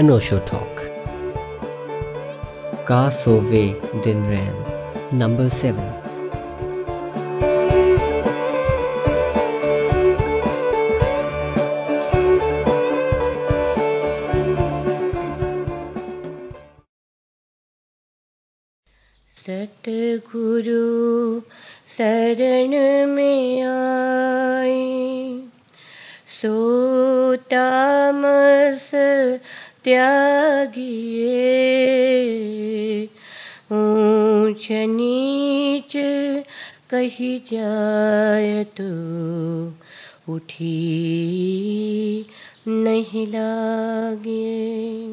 an Osho talk. Ka Sove Din Ren, number 7. कही जाय तो उठी नहीं लागे।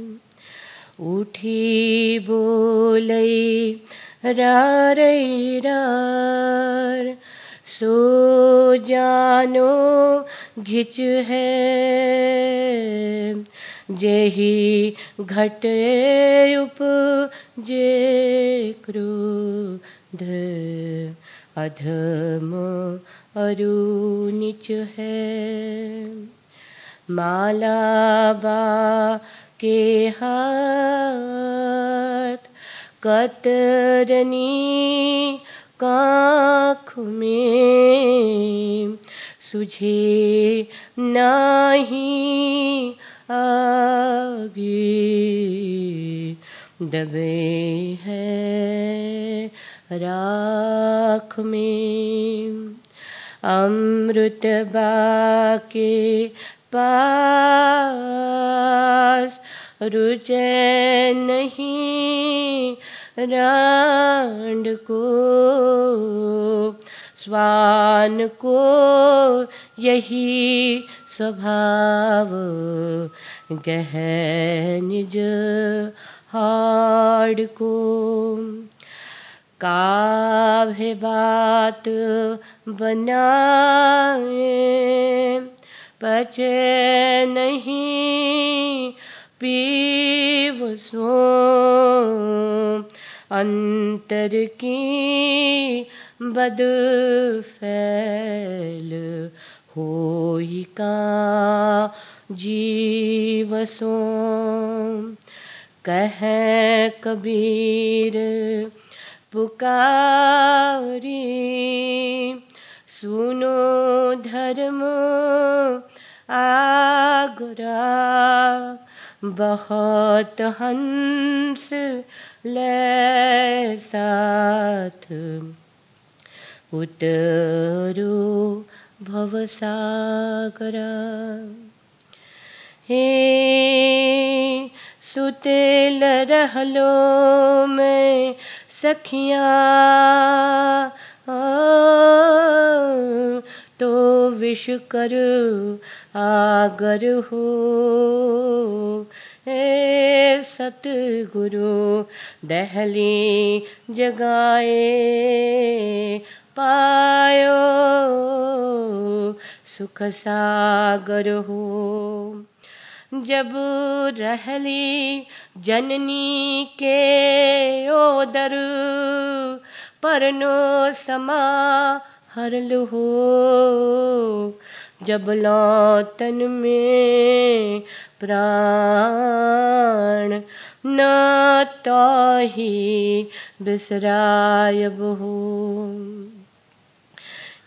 उठी बोलई, रार रार सो जानो घिच है। जेही घट उप जे क्रोध अधम अरु निच है। माला बा के हाथ कतरनी काख में सुझे नाही आगे दबे है। राख में। अमृत बाके पास रुचै नहीं। रांड को, स्वान को, यही स्वभाव। गह निज हाड़ को। काभे बात बनाए। पचे नहीं पीव सो। अंतर की बद फैल होई का जीव सो। कह कबीर पुकारी। सुनो धर्म आगरा। बहुत हंस ले साथ। उतरो भवसागरा हे सुतेल रहलो में सखिया तो विष कर आगर हो। हे सतगुरु दहली जगाए पायो सुख सागर हो। जब रहली जननी के ओदर परनो समा हरल हो जब लौतन में प्राण न तो ही बिसरायब हो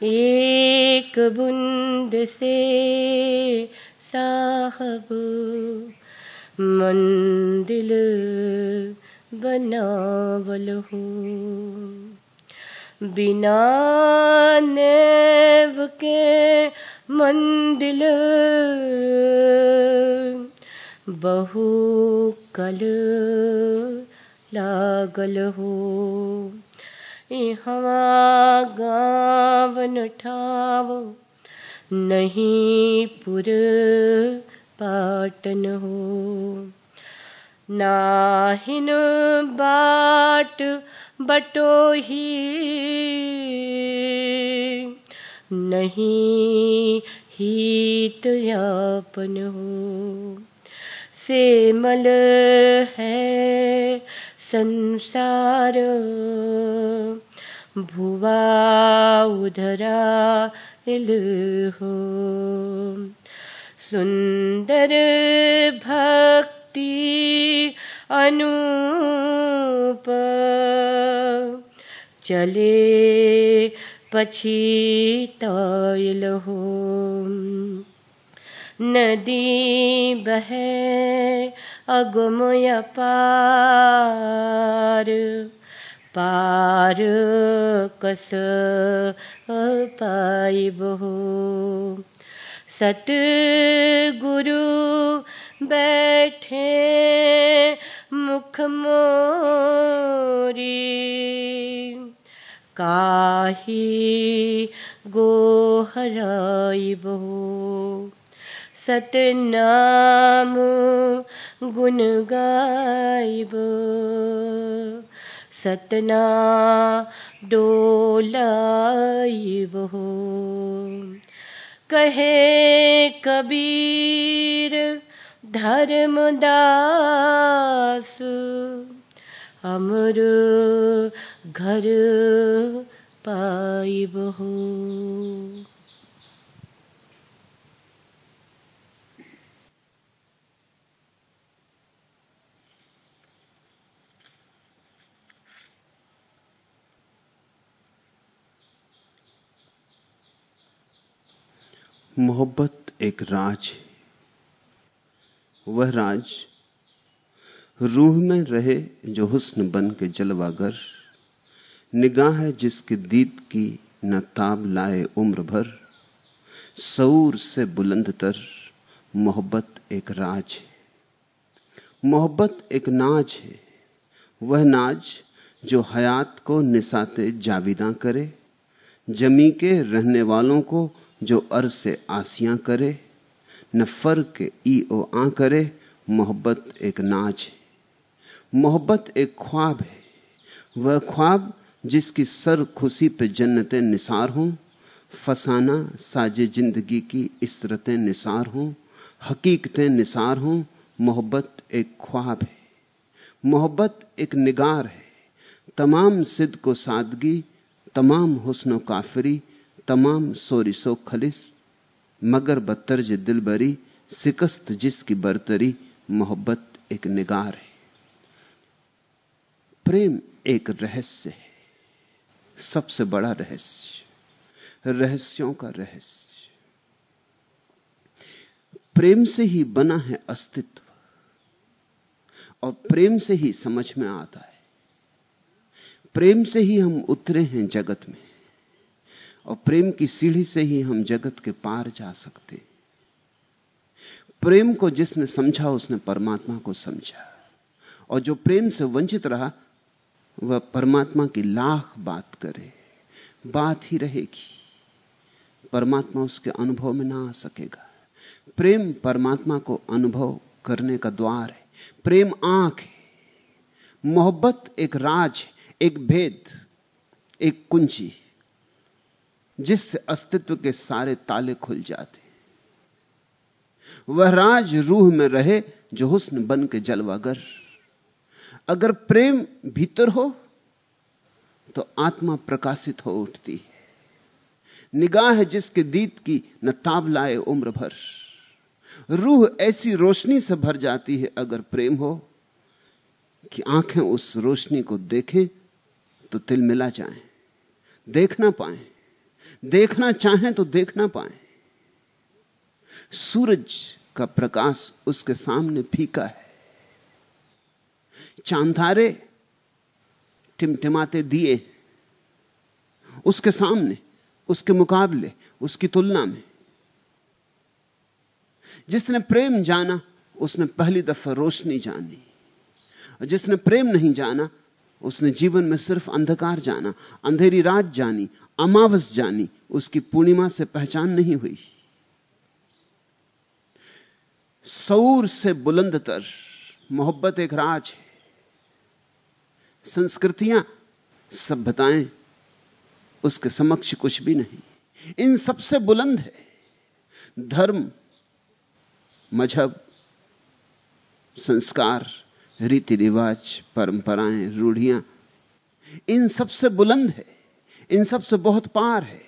एक बुंद से साहब, मंदिल बनावल हो। बिना नेव के मंदिल बहु कल लागल हो। हवा गावन ठाव नहीं पुर पाटन हो। नाहिन बाट बटोही। नहीं हित यापन हो। सेमल है संसार। भुवा उधरा लहो सुन्दर भक्ति अनूप चले पछि तैल हो। नदी बहे अगमय पार पार कस पायबू सत गुरु बैठे मुख मोरी। काही गो हराइबो सतनाम गुण गाइब। सतना डोलाइबो कहे कबीर धर्मदास अमर घर पाइब हो। मोहब्बत एक राज है। वह राज रूह में रहे जो हुस्न बन के जलवागर, निगाह है जिसके दीद की न ताब लाए उम्र भर, सऊर से बुलंद तर मोहब्बत एक राज है। मोहब्बत एक नाज है। वह नाज जो हयात को निसाते जाविदा करे, जमी के रहने वालों को जो अर्ज़ से आसियाँ करे, न फर के ई ओ आ करे, मोहब्बत एक नाच है। मोहब्बत एक ख्वाब है। वह ख्वाब जिसकी सर खुशी पे जन्नतें निसार हों, फसाना साजे ज़िंदगी की इसरतें निसार हों, हकीकतें निसार हों, मोहब्बत एक ख्वाब है। मोहब्बत एक निगार है। तमाम सिद्ध को सादगी, तमाम हुस्न काफरी तमाम सोरिसो खलिस, मगर बत्तर जे दिल बरी सिकस्त जिसकी बरतरी मोहब्बत एक निगार है। प्रेम एक रहस्य है, सबसे बड़ा रहस्य, रहस्यों का रहस्य। प्रेम से ही बना है अस्तित्व, और प्रेम से ही समझ में आता है। प्रेम से ही हम उतरे हैं जगत में। और प्रेम की सीढ़ी से ही हम जगत के पार जा सकते। प्रेम को जिसने समझा, उसने परमात्मा को समझा। और जो प्रेम से वंचित रहा, वह परमात्मा की लाख बात करे, बात ही रहेगी। परमात्मा उसके अनुभव में ना आ सकेगा। प्रेम परमात्मा को अनुभव करने का द्वार है। प्रेम आँख है। मोहब्बत एक राज एक भेद, एक कुंजी जिससे अस्तित्व के सारे ताले खुल जाते। वह राज रूह में रहे जो हुस्न बन के जलवागर। अगर प्रेम भीतर हो तो आत्मा प्रकाशित हो उठती है। निगाह है जिसके दीद की न ताब लाए उम्र भर। रूह ऐसी रोशनी से भर जाती है अगर प्रेम हो कि आँखें उस रोशनी को देखें तो तिल मिला जाएँ, देख ना पाए। देखना चाहें तो देख ना पाए। सूरज का प्रकाश उसके सामने फीका है। चांदारे टिमटिमाते दिए उसके सामने, उसके मुकाबले, उसकी तुलना में। जिसने प्रेम जाना, उसने पहली दफ़ा रोशनी जानी। और जिसने प्रेम नहीं जाना उसने जीवन में सिर्फ़ अंधकार जाना, अंधेरी रात जानी, अमावस जानी, उसकी पूर्णिमा से पहचान नहीं हुई। सौर से बुलंदतर मोहब्बत एक राज है। संस्कृतियाँ सभ्यताएँ उसके समक्ष कुछ भी नहीं। इन सबसे बुलंद है। धर्म, मज़हब, संस्कार रीति रिवाज परंपराएँ, रूढ़ियाँ, इन सबसे बुलंद है, इन सबसे बहुत पार है।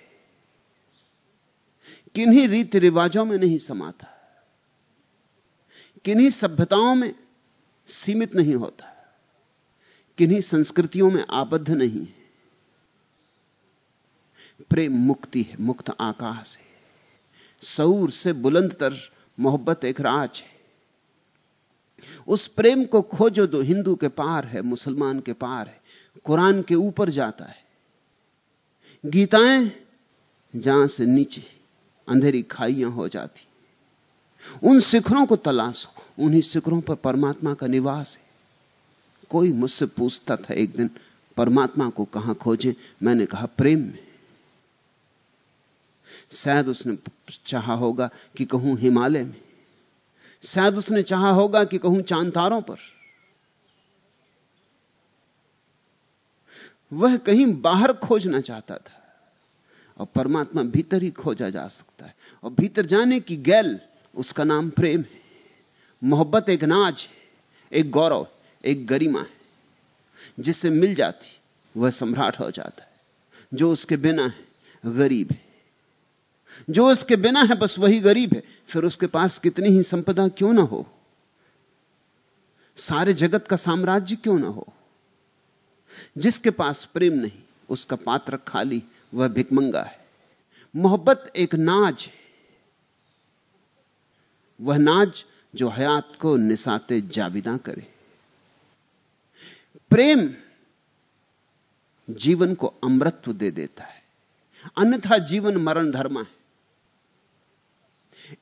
किन्हीं रीति रिवाजों में नहीं समाता, किन्हीं सभ्यताओं में सीमित नहीं होता, किन्हीं संस्कृतियों में आबद्ध नहीं है। प्रेम मुक्ति है, मुक्त आकाश है। सऊर से बुलंद तर मोहब्बत एक राज है। उस प्रेम को खोजो जो हिंदू के पार है, मुसलमान के पार है, कुरान के ऊपर जाता है। गीताएँ जहाँ से नीचे अंधेरी खाइयाँ हो जाती, उन शिखरों को तलाशो उन्हीं शिखरों पर परमात्मा का निवास है। कोई मुझसे पूछता था एक दिन, परमात्मा को कहाँ खोजे? मैंने कहा, प्रेम में। शायद उसने चाहा होगा कि कहूँ हिमालय में। शायद उसने चाहा होगा कि कहूँ चाँद तारों पर। वह कहीं बाहर खोजना चाहता था। और परमात्मा भीतर ही खोजा जा सकता है। और भीतर जाने की गैल, उसका नाम प्रेम है। मोहब्बत एक नाज है, एक गौरव, एक गरिमा है। जिससे मिल जाती, वह सम्राट हो जाता है। जो उसके बिना है, गरीब है। जो उसके बिना है, बस वही गरीब है। फिर उसके पास कितनी ही संपदा क्यों ना हो? सारे जगत का साम्राज्य क्यों ना हो? जिसके पास प्रेम नहीं, उसका पात्र खाली वह भिकमंगा है। मोहब्बत एक नाज है। वह नाज जो हयात को निसाते जाविदा करे। प्रेम जीवन को अमृत्व दे देता है। अन्यथा जीवन मरण धर्म है।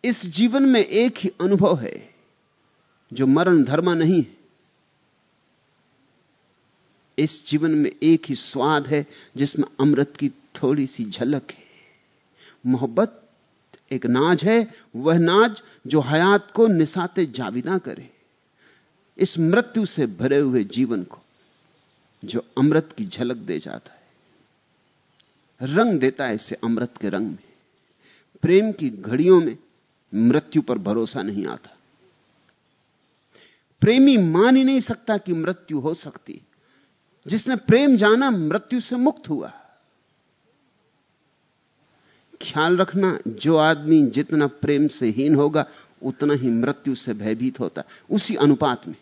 इस जीवन में एक ही अनुभव है, जो मरण धर्मा नहीं है। इस जीवन में एक ही स्वाद है, जिसमें अमृत की थोड़ी सी झलक है। मोहब्बत एक नाज है, वह नाज जो हयात को निसाते जाविदा करे। इस मृत्यु से भरे हुए जीवन को, जो अमृत की झलक दे जाता है। रंग देता है इसे अमृत के रंग में। प्रेम की घड़ियों में मृत्यु पर भरोसा नहीं आता। प्रेमी मान ही नहीं सकता कि मृत्यु हो सकती। जिसने प्रेम जाना, मृत्यु से मुक्त हुआ। ख्याल रखना, जो आदमी जितना प्रेम से हीन होगा, उतना ही मृत्यु से भयभीत होता। उसी अनुपात में।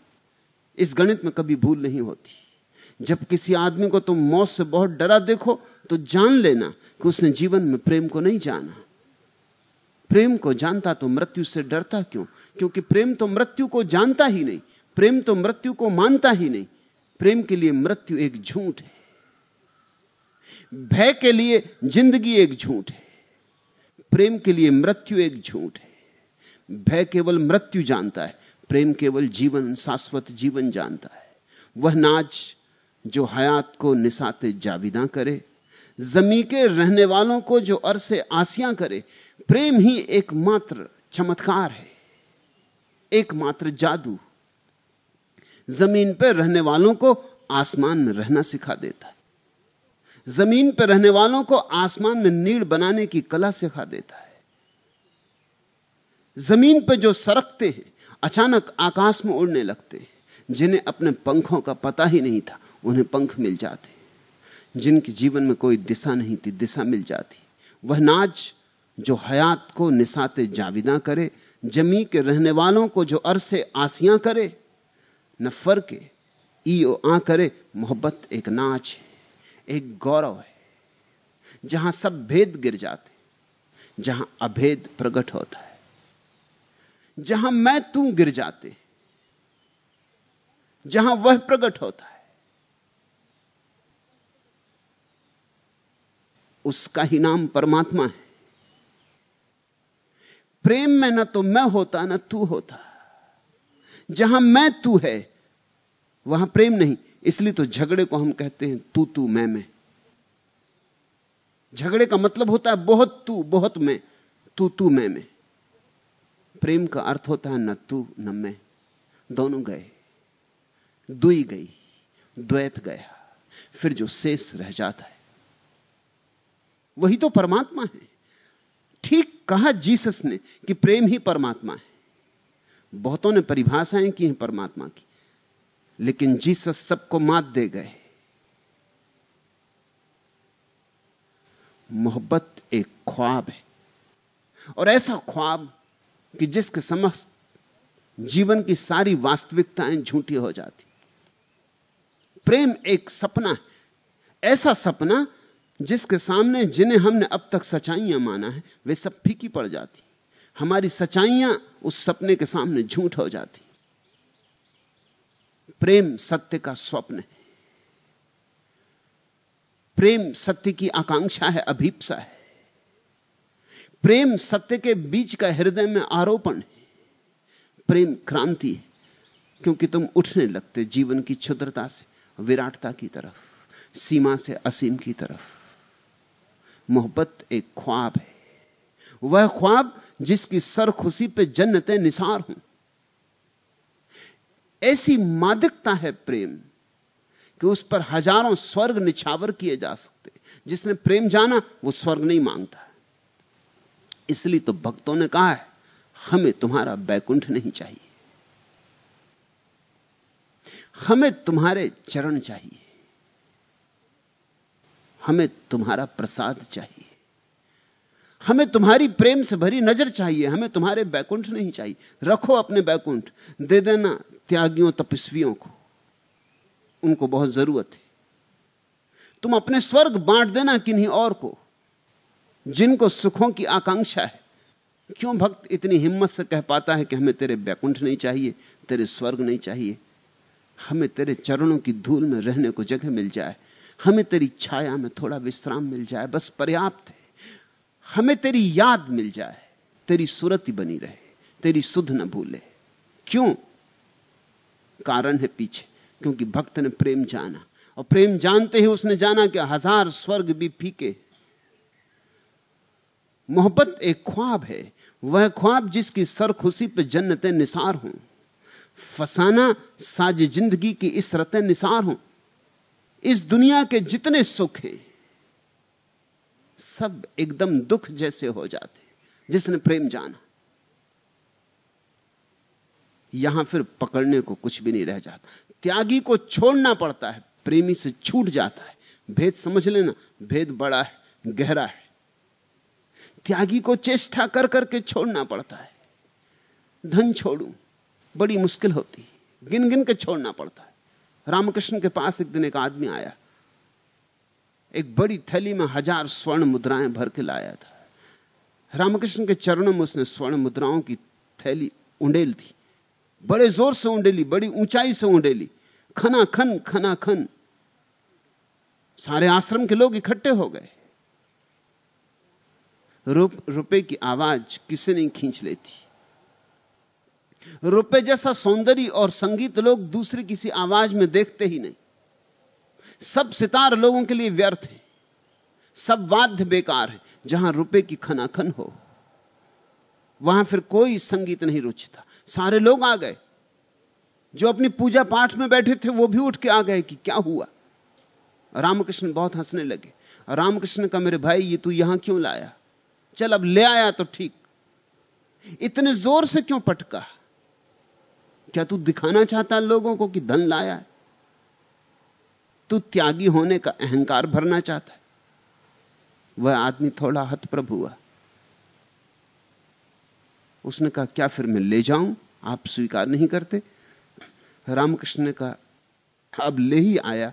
इस गणित में कभी भूल नहीं होती। जब किसी आदमी को तुम मौत से बहुत डरा देखो तो जान लेना कि उसने जीवन में प्रेम को नहीं जाना। प्रेम को जानता तो मृत्यु से डरता क्यों? क्योंकि प्रेम तो मृत्यु को जानता ही नहीं। प्रेम तो मृत्यु को मानता ही नहीं। प्रेम के लिए मृत्यु एक झूठ है। भय के लिए ज़िंदगी एक झूठ है। प्रेम के लिए मृत्यु एक झूठ है। भय केवल मृत्यु जानता है। प्रेम केवल जीवन, शाश्वत जीवन जानता है। वह नाच जो हयात को निसाते जाविदा करे। जमी के रहने वालों को जो अरसे आसियाँ करे। प्रेम ही एकमात्र चमत्कार है, एकमात्र जादू। ज़मीन पर रहने वालों को आसमान में रहना सिखा देता है। ज़मीन पर रहने वालों को आसमान में नीड़ बनाने की कला सिखा देता है। ज़मीन पर जो सरकते हैं, अचानक आकाश में उड़ने लगते हैं, जिन्हें अपने पंखों का पता ही नहीं था, उन्हें पंख मिल जाते जिनके जीवन में कोई दिशा नहीं थी, दिशा मिल जाती। वह नाच जो हयात को निसाते जाविदा करे, जमी के रहने वालों को जो अरसे आसियाँ करे न फ़र्क ई आ करे, मोहब्बत एक नाच है, एक गौरव है, जहाँ सब भेद गिर जाते, जहाँ अभेद प्रकट होता है, जहाँ मैं तू गिर जाते, जहाँ वह प्रकट होता है। उसका ही नाम परमात्मा है। प्रेम में न तो मैं होता, न तू होता। जहाँ मैं तू है, वहाँ प्रेम नहीं। इसलिए तो झगड़े को हम कहते हैं, तू तू, मैं मैं। झगड़े का मतलब होता है, बहुत तू, बहुत मैं। तू तू, मैं मैं। प्रेम का अर्थ होता है, न तू, न मैं। दोनों गए। दुई गई। द्वैत गया। फिर जो शेष रह जाता है। वही तो परमात्मा है। ठीक कहा जीसस ने कि प्रेम ही परमात्मा है। बहुतों ने परिभाषाएँ की हैं परमात्मा की, लेकिन जीसस सबको मात दे गए। मोहब्बत एक ख्वाब है। और ऐसा ख्वाब कि जिसके समस्त जीवन की सारी वास्तविकताएँ झूठी हो जाती। प्रेम एक सपना है। ऐसा सपना जिसके सामने जिन्हें हमने अब तक सच्चाइयाँ माना है, वे सब फीकी पड़ जाती। हमारी सच्चाइयाँ उस सपने के सामने झूठ हो जाती। प्रेम सत्य का स्वप्न है। प्रेम सत्य की आकांक्षा है, अभीपसा है। प्रेम सत्य के बीच का हृदय में आरोपण है। प्रेम क्रांति है, क्योंकि तुम उठने लगते जीवन की क्षुद्रता से, विराटता की तरफ़, सीमा से असीम की तरफ़। मोहब्बत एक ख्वाब है। वह ख्वाब जिसकी सर खुशी पे जन्नतें निसार हों। ऐसी मादकता है प्रेम कि उस पर हज़ारों स्वर्ग निछावर किए जा सकते। जिसने प्रेम जाना, वो स्वर्ग नहीं माँगता। इसलिए तो भक्तों ने कहा है, हमें तुम्हारा बैकुंठ नहीं चाहिए। हमें तुम्हारे चरण चाहिए। हमें तुम्हारा प्रसाद चाहिए। हमें तुम्हारी प्रेम से भरी नज़र चाहिए। हमें तुम्हारे बैकुंठ नहीं चाहिए। रखो अपने बैकुंठ। दे देना त्यागियों, तपस्वियों को। उनको बहुत ज़रूरत है। तुम अपने स्वर्ग बांट देना किन्हीं और को, जिनको सुखों की आकांक्षा है। क्यों भक्त इतनी हिम्मत से कह पाता है कि हमें तेरे बैकुंठ नहीं चाहिए, तेरे स्वर्ग नहीं चाहिए? हमें तेरे चरणों की धूल में रहने को जगह मिल जाए। हमें तेरी छाया में थोड़ा विश्राम मिल जाए, बस पर्याप्त है। हमें तेरी याद मिल जाए, तेरी सूरत ही बनी रहे, तेरी सुध न भूले। क्यों? कारण है पीछे, क्योंकि भक्त ने प्रेम जाना। और प्रेम जानते ही उसने जाना कि हज़ार स्वर्ग भी फीके। मोहब्बत एक ख्वाब है, वह ख्वाब जिसकी सर खुशी पे जन्नतें निसार हों। फसाना साज ज़िंदगी की इस रतें निसार हों। इस दुनिया के जितने सुख हैं, सब एकदम दुख जैसे हो जाते जिसने प्रेम जाना। यहाँ फिर पकड़ने को कुछ भी नहीं रह जाता। त्यागी को छोड़ना पड़ता है, प्रेमी से छूट जाता है। भेद समझ लेना, भेद बड़ा है, गहरा है। त्यागी को चेष्टा कर करके छोड़ना पड़ता है। धन छोड़ू, बड़ी मुश्किल होती है गिन गिन के छोड़ना पड़ता है। रामकृष्ण के पास एक दिन एक आदमी आया। एक बड़ी थैली में हज़ार स्वर्ण मुद्राएँ भर के लाया था। रामकृष्ण के चरणों में उसने स्वर्ण मुद्राओं की थैली उंडेल थी बड़े ज़ोर से उंडेली, बड़ी ऊंचाई से उंडेली। खना खन खना खन। सारे आश्रम के लोग इकट्ठे हो गए। रुपए की आवाज़ किसे नहीं खींच लेती। रुपए जैसा सौंदर्य और संगीत लोग दूसरी किसी आवाज़ में देखते ही नहीं। सब सितार लोगों के लिए व्यर्थ है। सब वाद्य बेकार है, जहाँ रुपए की खनाखन हो। वहाँ फिर कोई संगीत नहीं रुचता। सारे लोग आ गए। जो अपनी पूजा पाठ में बैठे थे, वो भी उठ के आ गए कि क्या हुआ? रामकृष्ण बहुत हंसने लगे। रामकृष्ण का मेरे भाई, ये तू यहाँ क्यों लाया? चल अब ले आया तो ठीक। इतने ज़ोर से क्यों पटका? क्या तू दिखाना चाहता लोगों को कि धन लाया है? तू त्यागी होने का अहंकार भरना चाहता है। वह आदमी थोड़ा हतप्रभ हुआ। उसने कहा, क्या फिर मैं ले जाऊँ? आप स्वीकार नहीं करते? रामकृष्ण ने कहा, अब ले ही आया।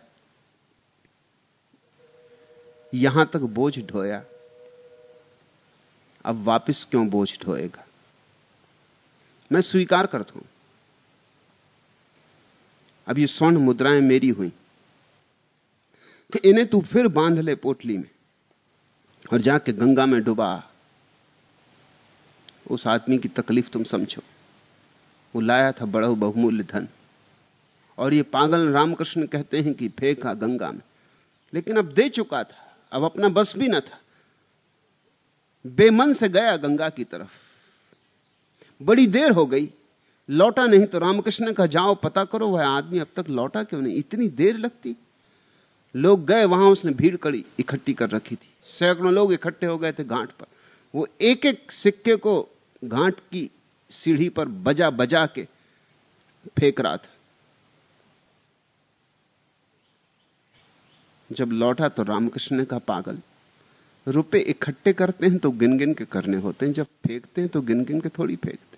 यहाँ तक बोझ ढोया। अब वापस क्यों बोझ ढोएगा? मैं स्वीकार करता हूँ। अब ये स्वर्ण मुद्राएँ मेरी हुई। तो इन्हें तू फिर बाँध ले पोटली में और जाके गंगा में डुबा। उस आदमी की तकलीफ़ तुम समझो। वो लाया था बड़ा बहुमूल्य धन। और ये पागल रामकृष्ण कहते हैं कि फेंका गंगा में। लेकिन अब दे चुका था। अब अपना बस भी ना था। बेमन से गया गंगा की तरफ़। बड़ी देर हो गई। लौटा नहीं तो रामकृष्ण का जाओ, पता करो, वह आदमी अब तक लौटा क्यों नहीं? इतनी देर लगती। लोग गए, वहाँ उसने भीड़ कड़ी इकट्ठी कर रखी थी। सैकड़ों लोग इकट्ठे हो गए थे घाट पर। वो एक एक सिक्के को घाट की सीढ़ी पर बजा बजा के फेंक रहा था। जब लौटा तो रामकृष्ण कहा, पागल, रुपए इकट्ठे करते हैं तो गिन गिन के करने होते हैं। जब फेंकते हैं तो गिन गिन के थोड़ी फेंकते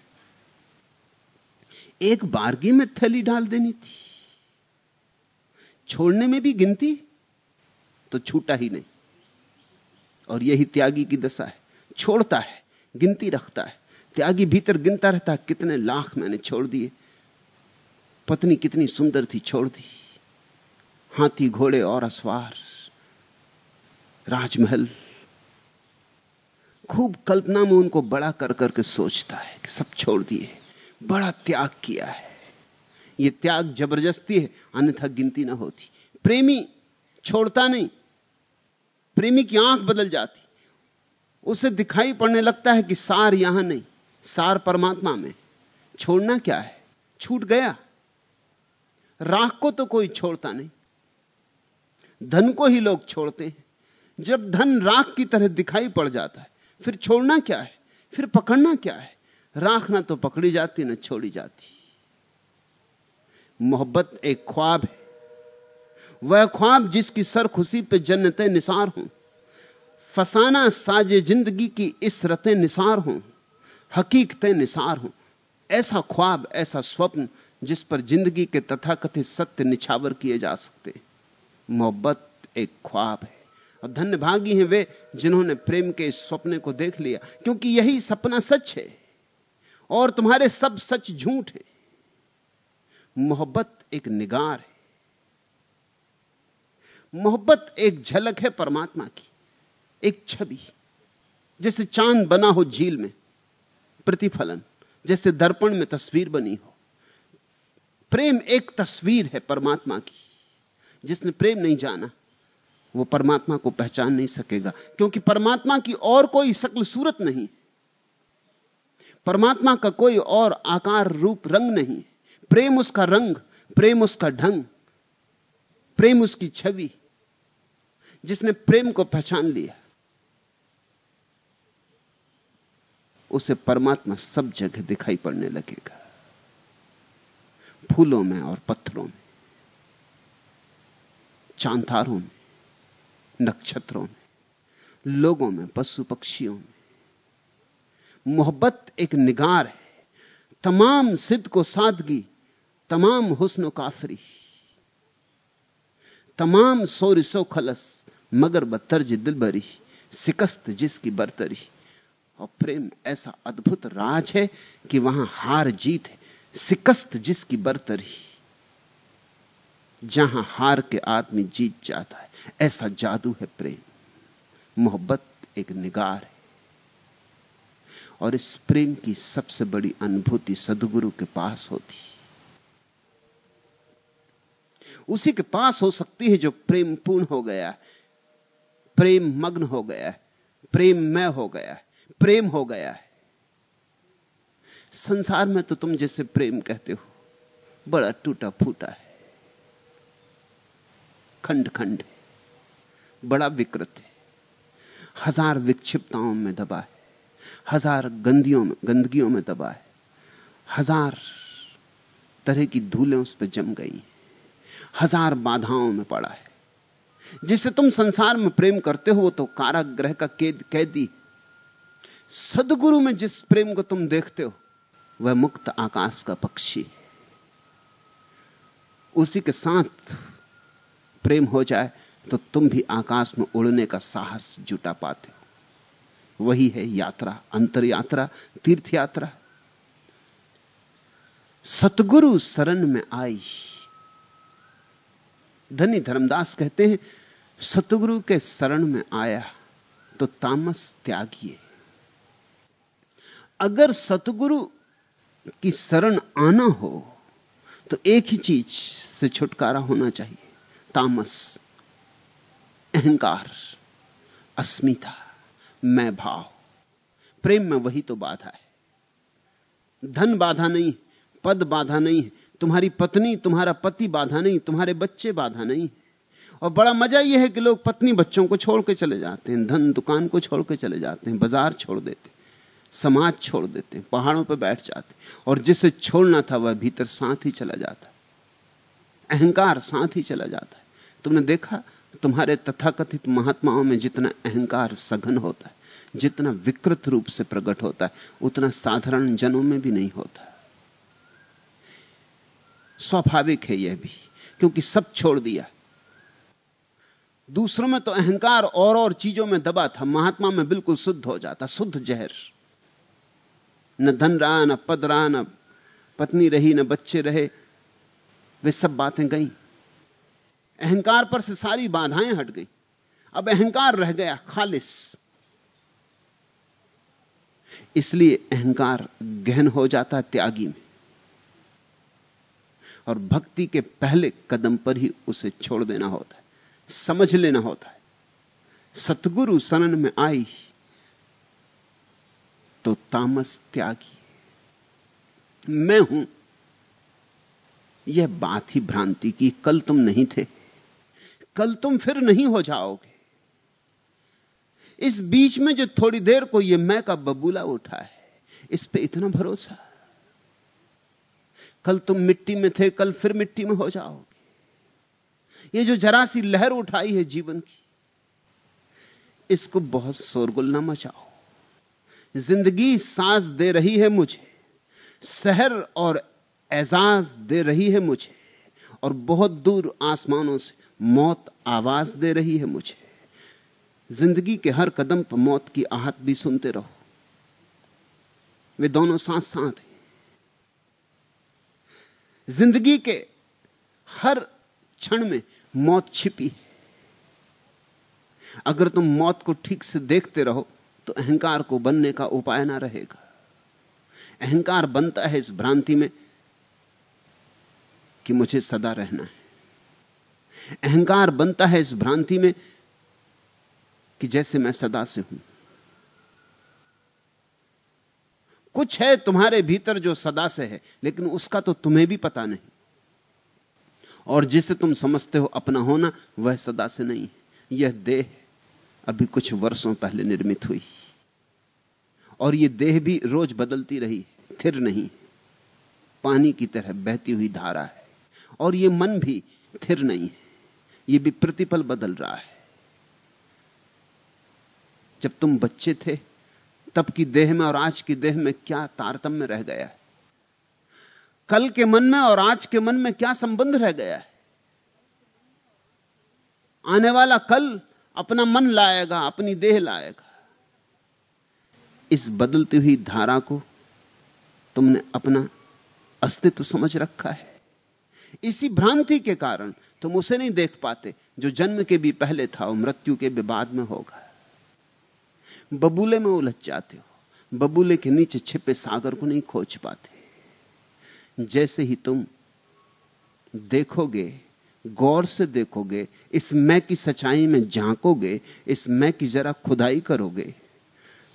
एक बारगी में थैली डाल देनी थी। छोड़ने में भी गिनती तो छूटा ही नहीं। और यही त्यागी की दशा है। छोड़ता है, गिनती रखता है। त्यागी भीतर गिनता रहता है, कितने लाख मैंने छोड़ दिए। पत्नी कितनी सुंदर थी, छोड़ दी। हाथी, घोड़े और असवार। राजमहल। खूब कल्पना में उनको बड़ा कर करके सोचता है कि सब छोड़ दिए। बड़ा त्याग किया है। यह त्याग ज़बरदस्ती है, अन्यथा गिनती ना होती। प्रेमी छोड़ता नहीं। प्रेमी की आँख बदल जाती। उसे दिखाई पड़ने लगता है कि सार यहाँ नहीं, सार परमात्मा में। छोड़ना क्या है? छूट गया। राख को तो कोई छोड़ता नहीं। धन को ही लोग छोड़ते हैं। जब धन राख की तरह दिखाई पड़ जाता है, फिर छोड़ना क्या है? फिर पकड़ना क्या है? राख ना तो पकड़ी जाती, ना छोड़ी जाती। मोहब्बत एक ख्वाब है। वह ख्वाब जिसकी सर खुशी पे जन्नतें निसार हों, फसाना साजे ज़िंदगी की इस रतें निसार हों, हकीकतें निसार हों। ऐसा ख्वाब, ऐसा स्वप्न जिस पर ज़िंदगी के तथाकथित सत्य निछावर किए जा सकते। मोहब्बत एक ख्वाब है। और धन्य भागी हैं वे जिन्होंने प्रेम के इस सपने को देख लिया, क्योंकि यही सपना सच है। और तुम्हारे सब सच झूठ है। मोहब्बत एक निगार है। मोहब्बत एक झलक है परमात्मा की, एक छवि, जैसे चाँद बना हो झील में, प्रतिफलन, जैसे दर्पण में तस्वीर बनी हो। प्रेम एक तस्वीर है परमात्मा की। जिसने प्रेम नहीं जाना, वो परमात्मा को पहचान नहीं सकेगा, क्योंकि परमात्मा की और कोई शक्ल सूरत नहीं। परमात्मा का कोई और आकार, रूप, रंग नहीं। प्रेम उसका रंग, प्रेम उसका ढंग, प्रेम उसकी छवि, जिसने प्रेम को पहचान लिया। उसे परमात्मा सब जगह दिखाई पड़ने लगेगा। फूलों में और पत्थरों में, चांतारों में, नक्षत्रों में, लोगों में, पशु पक्षियों में मोहब्बत एक निगार है। तमाम सिद्ध को सादगी, तमाम हुस्न काफरी। तमाम सोरिसो खलस, मगर बतर्ज दिलबरी शिकस्त जिसकी बरतरी। और प्रेम ऐसा अद्भुत राज है कि वहाँ हार जीत है शिकस्त जिसकी बरतरी। जहाँ हार के आदमी जीत जाता है, ऐसा जादू है प्रेम। मोहब्बत एक निगार है। और इस प्रेम की सबसे बड़ी अनुभूति सदगुरु के पास होती उसी के पास हो सकती है जो प्रेम पूर्ण हो गया प्रेम मग्न हो गया प्रेम मैं हो गया प्रेम हो गया है। संसार में तो तुम जैसे प्रेम कहते हो। बड़ा टूटा फूटा है। खंड खंड बड़ा विकृत है। हज़ार विक्षिप्ताओं में दबा है। हज़ार गंदियों में, गंदगियों में दबा है। हज़ार तरह की धूलें उस पर जम गई हज़ार बाधाओं में पड़ा है। जिसे तुम संसार में प्रेम करते हो तो काराग्रह का कैद, कैदी सदगुरु में जिस प्रेम को तुम देखते हो, वह मुक्त आकाश का पक्षी उसी के साथ प्रेम हो जाए तो तुम भी आकाश में उड़ने का साहस जुटा पाते हो। वही है यात्रा अंतर यात्रा तीर्थ यात्रा सतगुरु शरण में आई। धनी धर्मदास कहते हैं, सतगुरु के शरण में आया तो तामस त्यागिए। अगर सतगुरु की शरण आना हो तो एक ही चीज़ से छुटकारा होना चाहिए, तामस, अहंकार, अस्मिता। मैं भाव। प्रेम में वही तो बाधा है। धन बाधा नहीं, पद बाधा नहीं है तुम्हारी पत्नी, तुम्हारा पति बाधा नहीं, तुम्हारे बच्चे बाधा नहीं। और बड़ा मज़ा यह है कि लोग पत्नी बच्चों को छोड़ के चले जाते हैं, धन दुकान को छोड़ के चले जाते हैं, बाज़ार छोड़ देते समाज छोड़ देते पहाड़ों पर बैठ जाते और जिसे छोड़ना था वह भीतर साथ ही चला जाता अहंकार साथ ही चला जाता है। तुमने देखा? तुम्हारे तथाकथित महात्माओं में जितना अहंकार सघन होता है, जितना विकृत रूप से प्रकट होता है, उतना साधारण जनों में भी नहीं होता। स्वाभाविक है यह भी, क्योंकि सब छोड़ दिया। दूसरों में तो अहंकार और और चीज़ों में दबा था, महात्मा में बिल्कुल शुद्ध हो जाता, शुद्ध जहर। न धन रहा, न पद रहा, न पत्नी रही, न बच्चे रहे, वे सब बातें गई। अहंकार पर से सारी बाधाएँ हट गई। अब अहंकार रह गया खालिस। इसलिए अहंकार गहन हो जाता त्यागी में। और भक्ति के पहले कदम पर ही उसे छोड़ देना होता है। समझ लेना होता है। सतगुरु सनन में आई तो तामस त्यागी। मैं हूँ। यह बात ही भ्रांति की कल तुम नहीं थे। कल तुम फिर नहीं हो जाओगे। इस बीच में जो थोड़ी देर को यह मैं का बबूला उठा है, इस पे इतना भरोसा। कल तुम मिट्टी में थे, कल फिर मिट्टी में हो जाओगे। ये जो जरा सी लहर उठाई है जीवन की, इसको बहुत शोरगुल ना मचाओ। ज़िंदगी सांस दे रही है मुझे, शहर और एजाज दे रही है मुझे। और बहुत दूर आसमानों से मौत आवाज़ दे रही है मुझे। ज़िंदगी के हर कदम पर मौत की आहत भी सुनते रहो। वे दोनों साथ साथ हैं। ज़िंदगी के हर क्षण में मौत छिपी है। अगर तुम मौत को ठीक से देखते रहो तो अहंकार को बनने का उपाय ना रहेगा। अहंकार बनता है इस भ्रांति में कि मुझे सदा रहना है। अहंकार बनता है इस भ्रांति में कि जैसे मैं सदा से हूँ। कुछ है तुम्हारे भीतर जो सदा से है, लेकिन उसका तो तुम्हें भी पता नहीं। और जिसे तुम समझते हो अपना होना, वह सदा से नहीं है। यह देह अभी कुछ वर्षों पहले निर्मित हुई। और यह देह भी रोज बदलती रही, थिर नहीं। पानी की तरह बहती हुई धारा है। और यह मन भी थिर नहीं है। यह भी प्रतिपल बदल रहा है। जब तुम बच्चे थे, तब की देह में और आज की देह में क्या तारतम्य रह गया है? कल के मन में और आज के मन में क्या संबंध रह गया है? आने वाला कल अपना मन लाएगा, अपनी देह लाएगा। इस बदलती हुई धारा को तुमने अपना अस्तित्व समझ रखा है। इसी भ्रांति के कारण तुम उसे नहीं देख पाते जो जन्म के भी पहले था और मृत्यु के भी बाद में होगा। बबूले में उलझ जाते हो। बबूले के नीचे छिपे सागर को नहीं खोज पाते। जैसे ही तुम देखोगे, गौर से देखोगे, इस मैं की सच्चाई में झांकोगे, इस मैं की जरा खुदाई करोगे,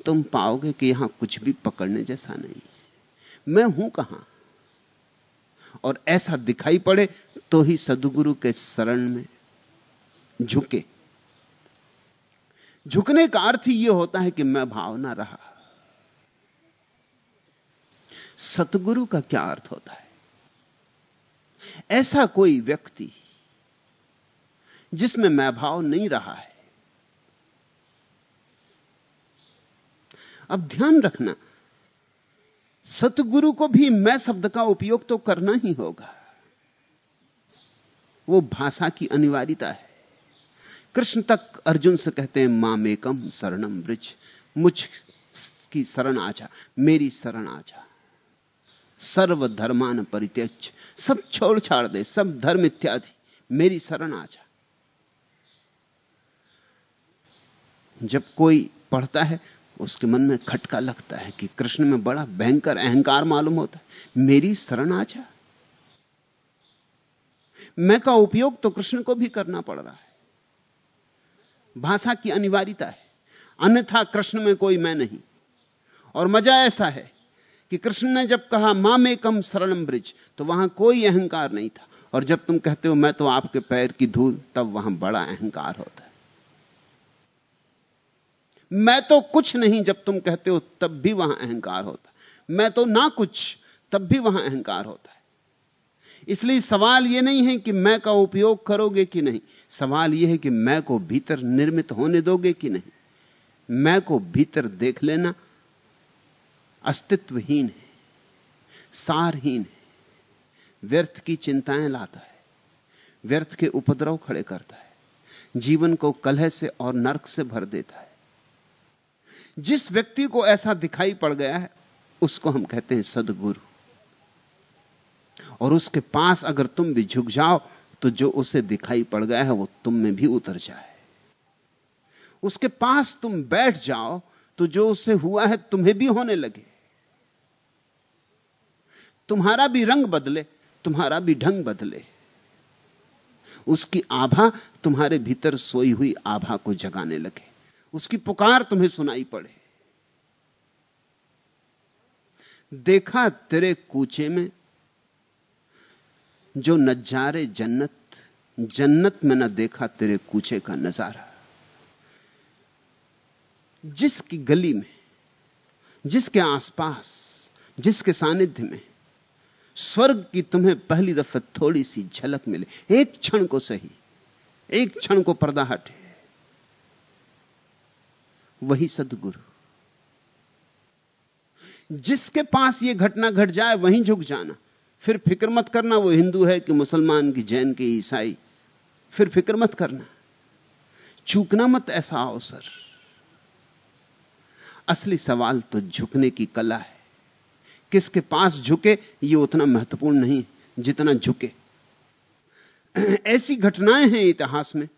तुम पाओगे कि यहाँ कुछ भी पकड़ने जैसा नहीं। मैं हूँ कहाँ? और ऐसा दिखाई पड़े तो ही सदगुरु के शरण में झुके। झुकने का अर्थ ही यह होता है कि मैं भाव ना रहा। सतगुरु का क्या अर्थ होता है? ऐसा कोई व्यक्ति जिसमें मैं भाव नहीं रहा है। अब ध्यान रखना सतगुरु को भी मैं शब्द का उपयोग तो करना ही होगा। वो भाषा की अनिवार्यता है। कृष्ण तक अर्जुन से कहते हैं माँ मेकम शरणम ब्रिज मुझ की शरण आजा, मेरी शरण आजा। सर्व धर्मान परित्यज सब छोड़ छाड़ दे, सब धर्म इत्यादि। मेरी शरण आजा। जब कोई पढ़ता है उसके मन में खटका लगता है कि कृष्ण में बड़ा भयंकर अहंकार मालूम होता है। मेरी शरण आजा मैं का उपयोग तो कृष्ण को भी करना पड़ रहा है। भाषा की अनिवार्यता है। अन्यथा कृष्ण में कोई मैं नहीं। और मज़ा ऐसा है कि कृष्ण ने जब कहा, माँ, में कम शरणम ब्रिज तो वहाँ कोई अहंकार नहीं था। और जब तुम कहते हो, मैं तो आपके पैर की धूल, तब वहाँ बड़ा अहंकार होता है। मैं तो कुछ नहीं जब तुम कहते हो तब भी वहाँ अहंकार होता मैं तो ना कुछ, तब भी वहाँ अहंकार होता है। इसलिए सवाल यह नहीं है कि मैं का उपयोग करोगे कि नहीं। सवाल यह है कि मैं को भीतर निर्मित होने दोगे कि नहीं। मैं को भीतर देख लेना अस्तित्वहीन है, सारहीन है, व्यर्थ की चिंताएँ लाता है, व्यर्थ के उपद्रव खड़े करता है, जीवन को कलह से और नरक से भर देता है। जिस व्यक्ति को ऐसा दिखाई पड़ गया है, उसको हम कहते हैं सदगुरु। और उसके पास अगर तुम भी झुक जाओ तो जो उसे दिखाई पड़ गया है, वो तुम में भी उतर जाए। उसके पास तुम बैठ जाओ तो जो उसे हुआ है, तुम्हें भी होने लगे। तुम्हारा भी रंग बदले, तुम्हारा भी ढंग बदले। उसकी आभा, तुम्हारे भीतर सोई हुई आभा को जगाने लगे। उसकी पुकार तुम्हें सुनाई पड़े। देखा तेरे कूचे में, जो नजारे जन्नत जन्नत में न देखा तेरे कूचे का नज़ारा। जिसकी गली में, जिसके आसपास, जिसके सानिध्य में, स्वर्ग की तुम्हें पहली दफे थोड़ी सी झलक मिले। एक क्षण को सही, एक क्षण को पर्दा हटे। वही सदगुरु। जिसके पास यह घटना घट जाए, वहीं झुक जाना। फिर फ़िक्र मत करना, वो हिंदू है कि मुसलमान, की जैन, की ईसाई। फिर फ़िक्र मत करना। चूकना मत ऐसा अवसर असली सवाल तो झुकने की कला है। किसके पास झुके, ये उतना महत्वपूर्ण नहीं, जितना झुके। ऐसी घटनाएँ हैं इतिहास में।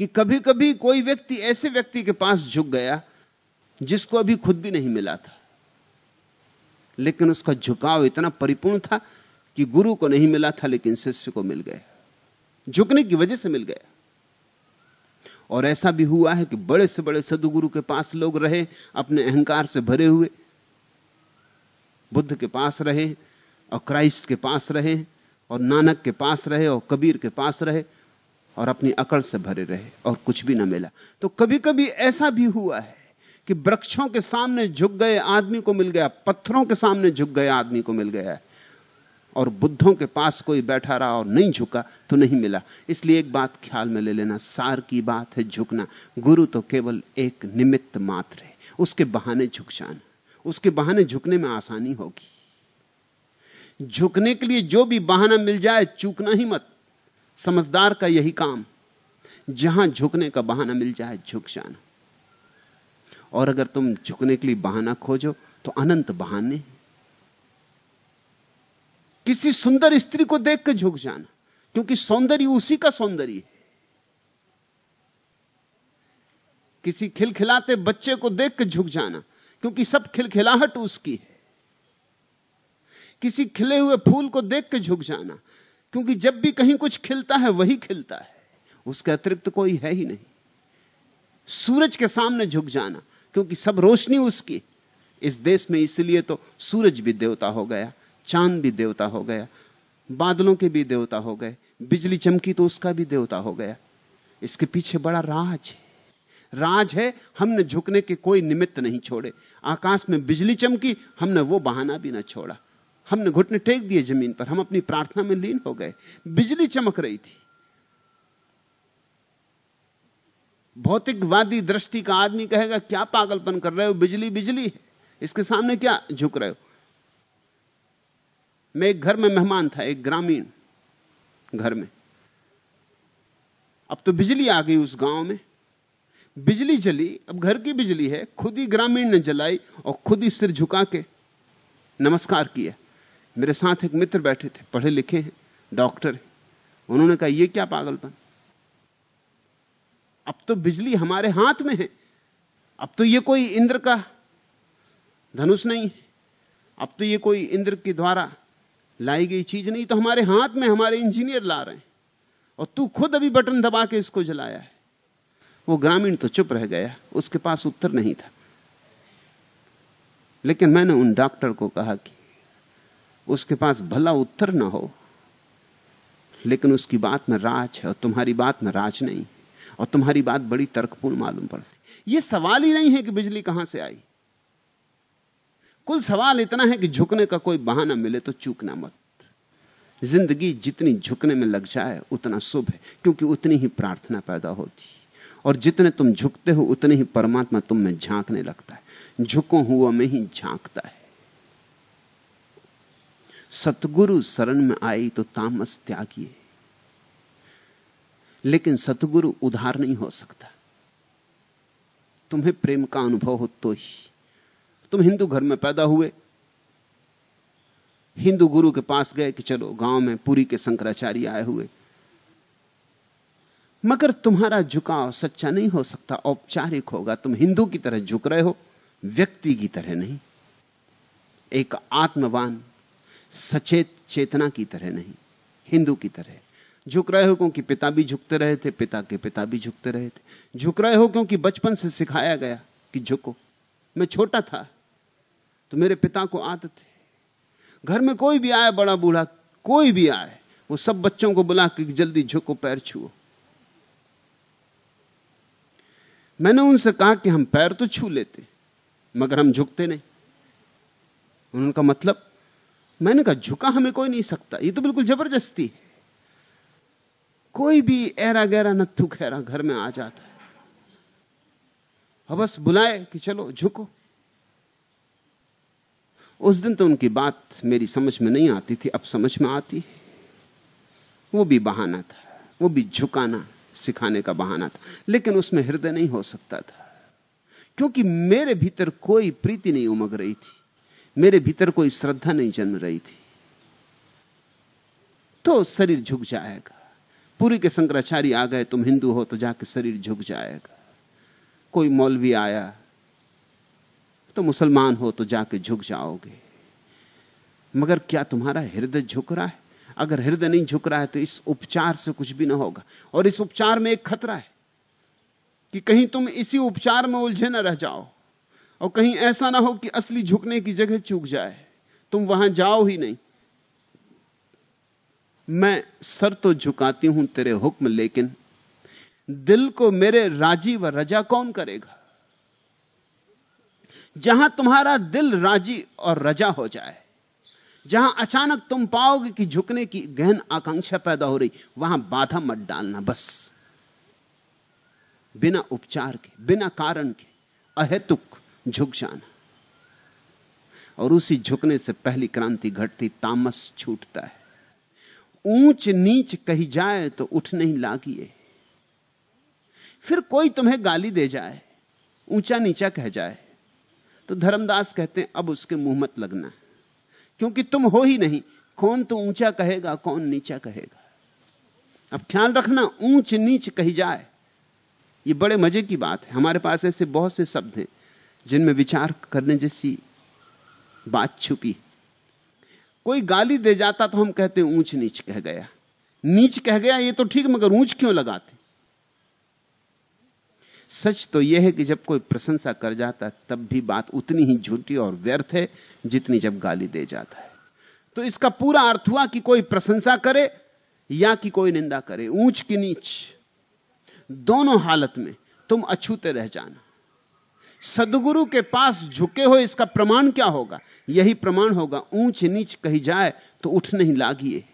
कि कभी कभी कोई व्यक्ति ऐसे व्यक्ति के पास झुक गया, जिसको अभी खुद भी नहीं मिला था। लेकिन उसका झुकाव इतना परिपूर्ण था कि गुरु को नहीं मिला था, लेकिन शिष्य को मिल गया। झुकने की वजह से मिल गया। और ऐसा भी हुआ है कि बड़े से बड़े सदगुरु के पास लोग रहे, अपने अहंकार से भरे हुए। बुद्ध के पास रहे, और क्राइस्ट के पास रहे, और नानक के पास रहे, और कबीर के पास रहे और अपनी अकड़ से भरे रहे और कुछ भी ना मिला। तो कभी कभी ऐसा भी हुआ है कि वृक्षों के सामने झुक गए आदमी को मिल गया, पत्थरों के सामने झुक गए आदमी को मिल गया और बुद्धों के पास कोई बैठा रहा और नहीं झुका तो नहीं मिला। इसलिए एक बात ख्याल में ले लेना, सार की बात है झुकना। गुरु तो केवल एक निमित्त मात्र है, उसके बहाने झुक जाना। उसके बहाने झुकने में आसानी होगी। झुकने के लिए जो भी बहाना मिल जाए, चूकना ही मत। समझदार का यही काम। जहाँ झुकने का बहाना मिल जाए, झुक जाना। और अगर तुम झुकने के लिए बहाना खोजो तो अनंत बहाने किसी सुंदर स्त्री को देख के झुक जाना, क्योंकि सौंदर्य उसी का सौंदर्य है। किसी खिलखिलाते बच्चे को देख के झुक जाना, क्योंकि सब खिलखिलाहट उसकी है। किसी खिले हुए फूल को देख के झुक जाना क्योंकि जब भी कहीं कुछ खिलता है, वही खिलता है। उसके अतिरिक्त कोई है ही नहीं। सूरज के सामने झुक जाना, क्योंकि सब रोशनी उसकी। इस देश में इसलिए तो सूरज भी देवता हो गया, चाँद भी देवता हो गया, बादलों के भी देवता हो गए, बिजली चमकी तो उसका भी देवता हो गया। इसके पीछे बड़ा राज है। राज है, हमने झुकने के कोई निमित्त नहीं छोड़े। आकाश में बिजली चमकी, हमने वो बहाना भी ना छोड़ा। हमने घुटने टेक दिए ज़मीन पर, हम अपनी प्रार्थना में लीन हो गए। बिजली चमक रही थी। भौतिकवादी दृष्टि का आदमी कहेगा, क्या पागलपन कर रहे हो? बिजली बिजली है। इसके सामने क्या झुक रहे हो? मैं एक घर में मेहमान था, एक ग्रामीण घर में। अब तो बिजली आ गई उस गाँव में। बिजली जली, अब घर की बिजली है। खुद ही ग्रामीण ने जलाई और खुद ही सिर झुका के नमस्कार किया। मेरे साथ एक मित्र बैठे थे, पढ़े लिखे हैं, डॉक्टर उन्होंने कहा यह क्या पागलपन? अब तो बिजली हमारे हाथ में है। अब तो यह कोई इंद्र का धनुष नहीं है। अब तो यह कोई इंद्र के द्वारा लाई गई चीज़ नहीं तो हमारे हाथ में हमारे इंजीनियर ला रहे हैं। और तू खुद अभी बटन दबा के इसको जलाया है। वो ग्रामीण तो चुप रह गया, उसके पास उत्तर नहीं था। लेकिन मैंने उन डॉक्टर को कहा कि उसके पास भला उत्तर ना हो, लेकिन उसकी बात में राज है और तुम्हारी बात में राज नहीं, और तुम्हारी बात बड़ी तर्कपूर्ण मालूम पड़ती यह सवाल ही नहीं है कि बिजली कहाँ से आई। कुल सवाल इतना है कि झुकने का कोई बहाना मिले तो चूकना मत। ज़िंदगी जितनी झुकने में लग जाए, उतना शुभ है, क्योंकि उतनी ही प्रार्थना पैदा होती और जितने तुम झुकते हो, उतने ही परमात्मा तुम में झांकने लगता है। झुको हुआ में ही झांकता है। सतगुरु शरण में आई तो तामस त्यागिए। लेकिन सतगुरु उधार नहीं हो सकता। तुम्हें प्रेम का अनुभव हो तो ही। तुम हिंदू घर में पैदा हुए। हिंदू गुरु के पास गए कि चलो, गाँव में पूरी के शंकराचार्य आए हुए। मगर तुम्हारा झुकाव सच्चा नहीं हो सकता, औपचारिक होगा। तुम हिंदू की तरह झुक रहे हो, व्यक्ति की तरह नहीं। एक आत्मवान सचेत चेतना की तरह नहीं, हिंदू की तरह। झुक रहे हो क्योंकि पिता भी झुकते रहे थे, पिता के पिता भी झुकते रहे थे। झुक रहे हो क्योंकि बचपन से सिखाया गया कि झुको। मैं छोटा था तो मेरे पिता को आदत थे घर में कोई भी आए, बड़ा बूढ़ा कोई भी आए, वो सब बच्चों को बुला के जल्दी झुको, पैर छुओ। मैंने उनसे कहा कि हम पैर तो छू लेते, मगर हम झुकते नहीं। उनका मतलब मैंने कहा, झुका हमें कोई नहीं सकता। ये तो बिल्कुल ज़बरदस्ती। कोई भी ऐरा गहरा नत्थु खैरा घर में आ जाता है। बस बुलाए कि चलो, झुको। उस दिन तो उनकी बात मेरी समझ में नहीं आती थी, अब समझ में आती वो भी बहाना था, वो भी झुकाना सिखाने का बहाना था, लेकिन उसमें हृदय नहीं हो सकता था। क्योंकि मेरे भीतर कोई प्रीति नहीं उमग रही थी। मेरे भीतर कोई श्रद्धा नहीं जन्म रही थी। तो शरीर झुक जाएगा। पूरी के शंकराचार्य आ गए, तुम हिंदू हो तो जाके शरीर झुक जाएगा। कोई मौलवी आया तो मुसलमान हो तो जाके झुक जाओगे। मगर क्या तुम्हारा हृदय झुक रहा है? अगर हृदय नहीं झुक रहा है तो इस उपचार से कुछ भी ना होगा। और इस उपचार में एक खतरा है कि कहीं तुम इसी उपचार में उलझे ना रह जाओ। और कहीं ऐसा ना हो कि असली झुकने की जगह चूक जाए। तुम वहाँ जाओ ही नहीं। मैं सर तो झुकाती हूँ तेरे हुक्म, लेकिन दिल को मेरे राज़ी व रजा कौन करेगा? जहाँ तुम्हारा दिल राज़ी और रजा हो जाए, जहाँ अचानक तुम पाओगे कि झुकने की गहन आकांक्षा पैदा हो रही, वहाँ बाधा मत डालना, बस। बिना उपचार के, बिना कारण के, अहेतुक। झुक जाना। और उसी झुकने से पहली क्रांति घटती, तामस छूटता है। ऊंच नीच कही जाए तो उठ नहीं लागिए। फिर कोई तुम्हें गाली दे जाए, ऊँचा नीचा कह जाए तो धर्मदास कहते हैं, अब उसके मुँह मत लगना, क्योंकि तुम हो ही नहीं, कौन तो ऊँचा कहेगा, कौन नीचा कहेगा। अब ख्याल रखना, ऊंच नीच कही जाए, ये बड़े मज़े की बात है। हमारे पास ऐसे बहुत से शब्द हैं जिनमें विचार करने जैसी बात छुपी कोई गाली दे जाता तो हम कहते ऊंच नीच कह गया। नीच कह गया, ये तो ठीक, मगर ऊंच क्यों लगाते? सच तो यह है कि जब कोई प्रशंसा कर जाता, तब भी बात उतनी ही झूठी और व्यर्थ है जितनी जब गाली दे जाता है। तो इसका पूरा अर्थ हुआ कि कोई प्रशंसा करे या कि कोई निंदा करे। ऊंच की नीच। दोनों हालत में तुम अछूते रह जाना। सदगुरु के पास झुके हो इसका प्रमाण क्या होगा? यही प्रमाण होगा ऊंच नीच कही जाए तो उठ नहीं लागिए।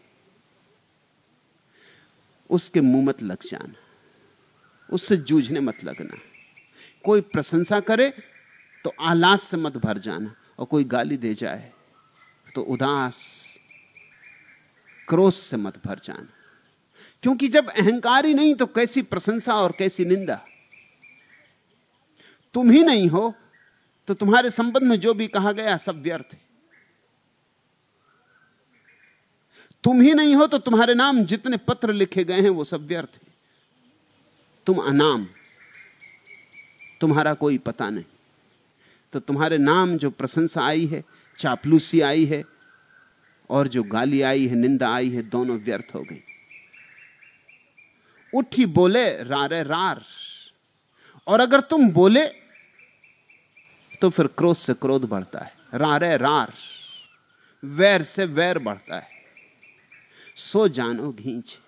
उसके मुँह मत लग जाना, उससे जूझने मत लगना। कोई प्रशंसा करे तो आलास से मत भर जाना और कोई गाली दे जाए तो उदास, क्रोध से मत भर जाना। क्योंकि जब अहंकार ही नहीं तो कैसी प्रशंसा और कैसी निंदा? तुम ही नहीं हो तो तुम्हारे संबंध में जो भी कहा गया सब व्यर्थ है। तुम ही नहीं हो तो तुम्हारे नाम जितने पत्र लिखे गए हैं वो सब व्यर्थ है। तुम अनाम, तुम्हारा कोई पता नहीं। तो तुम्हारे नाम जो प्रशंसा आई है, चापलूसी आई है, और जो गाली आई है, निंदा आई है, दोनों व्यर्थ हो गई। उठी बोले, रारे रार। और अगर तुम बोले तो फिर क्रोध से क्रोध बढ़ता है। रारे रार। वैर से वैर बढ़ता है। सो जानो घींच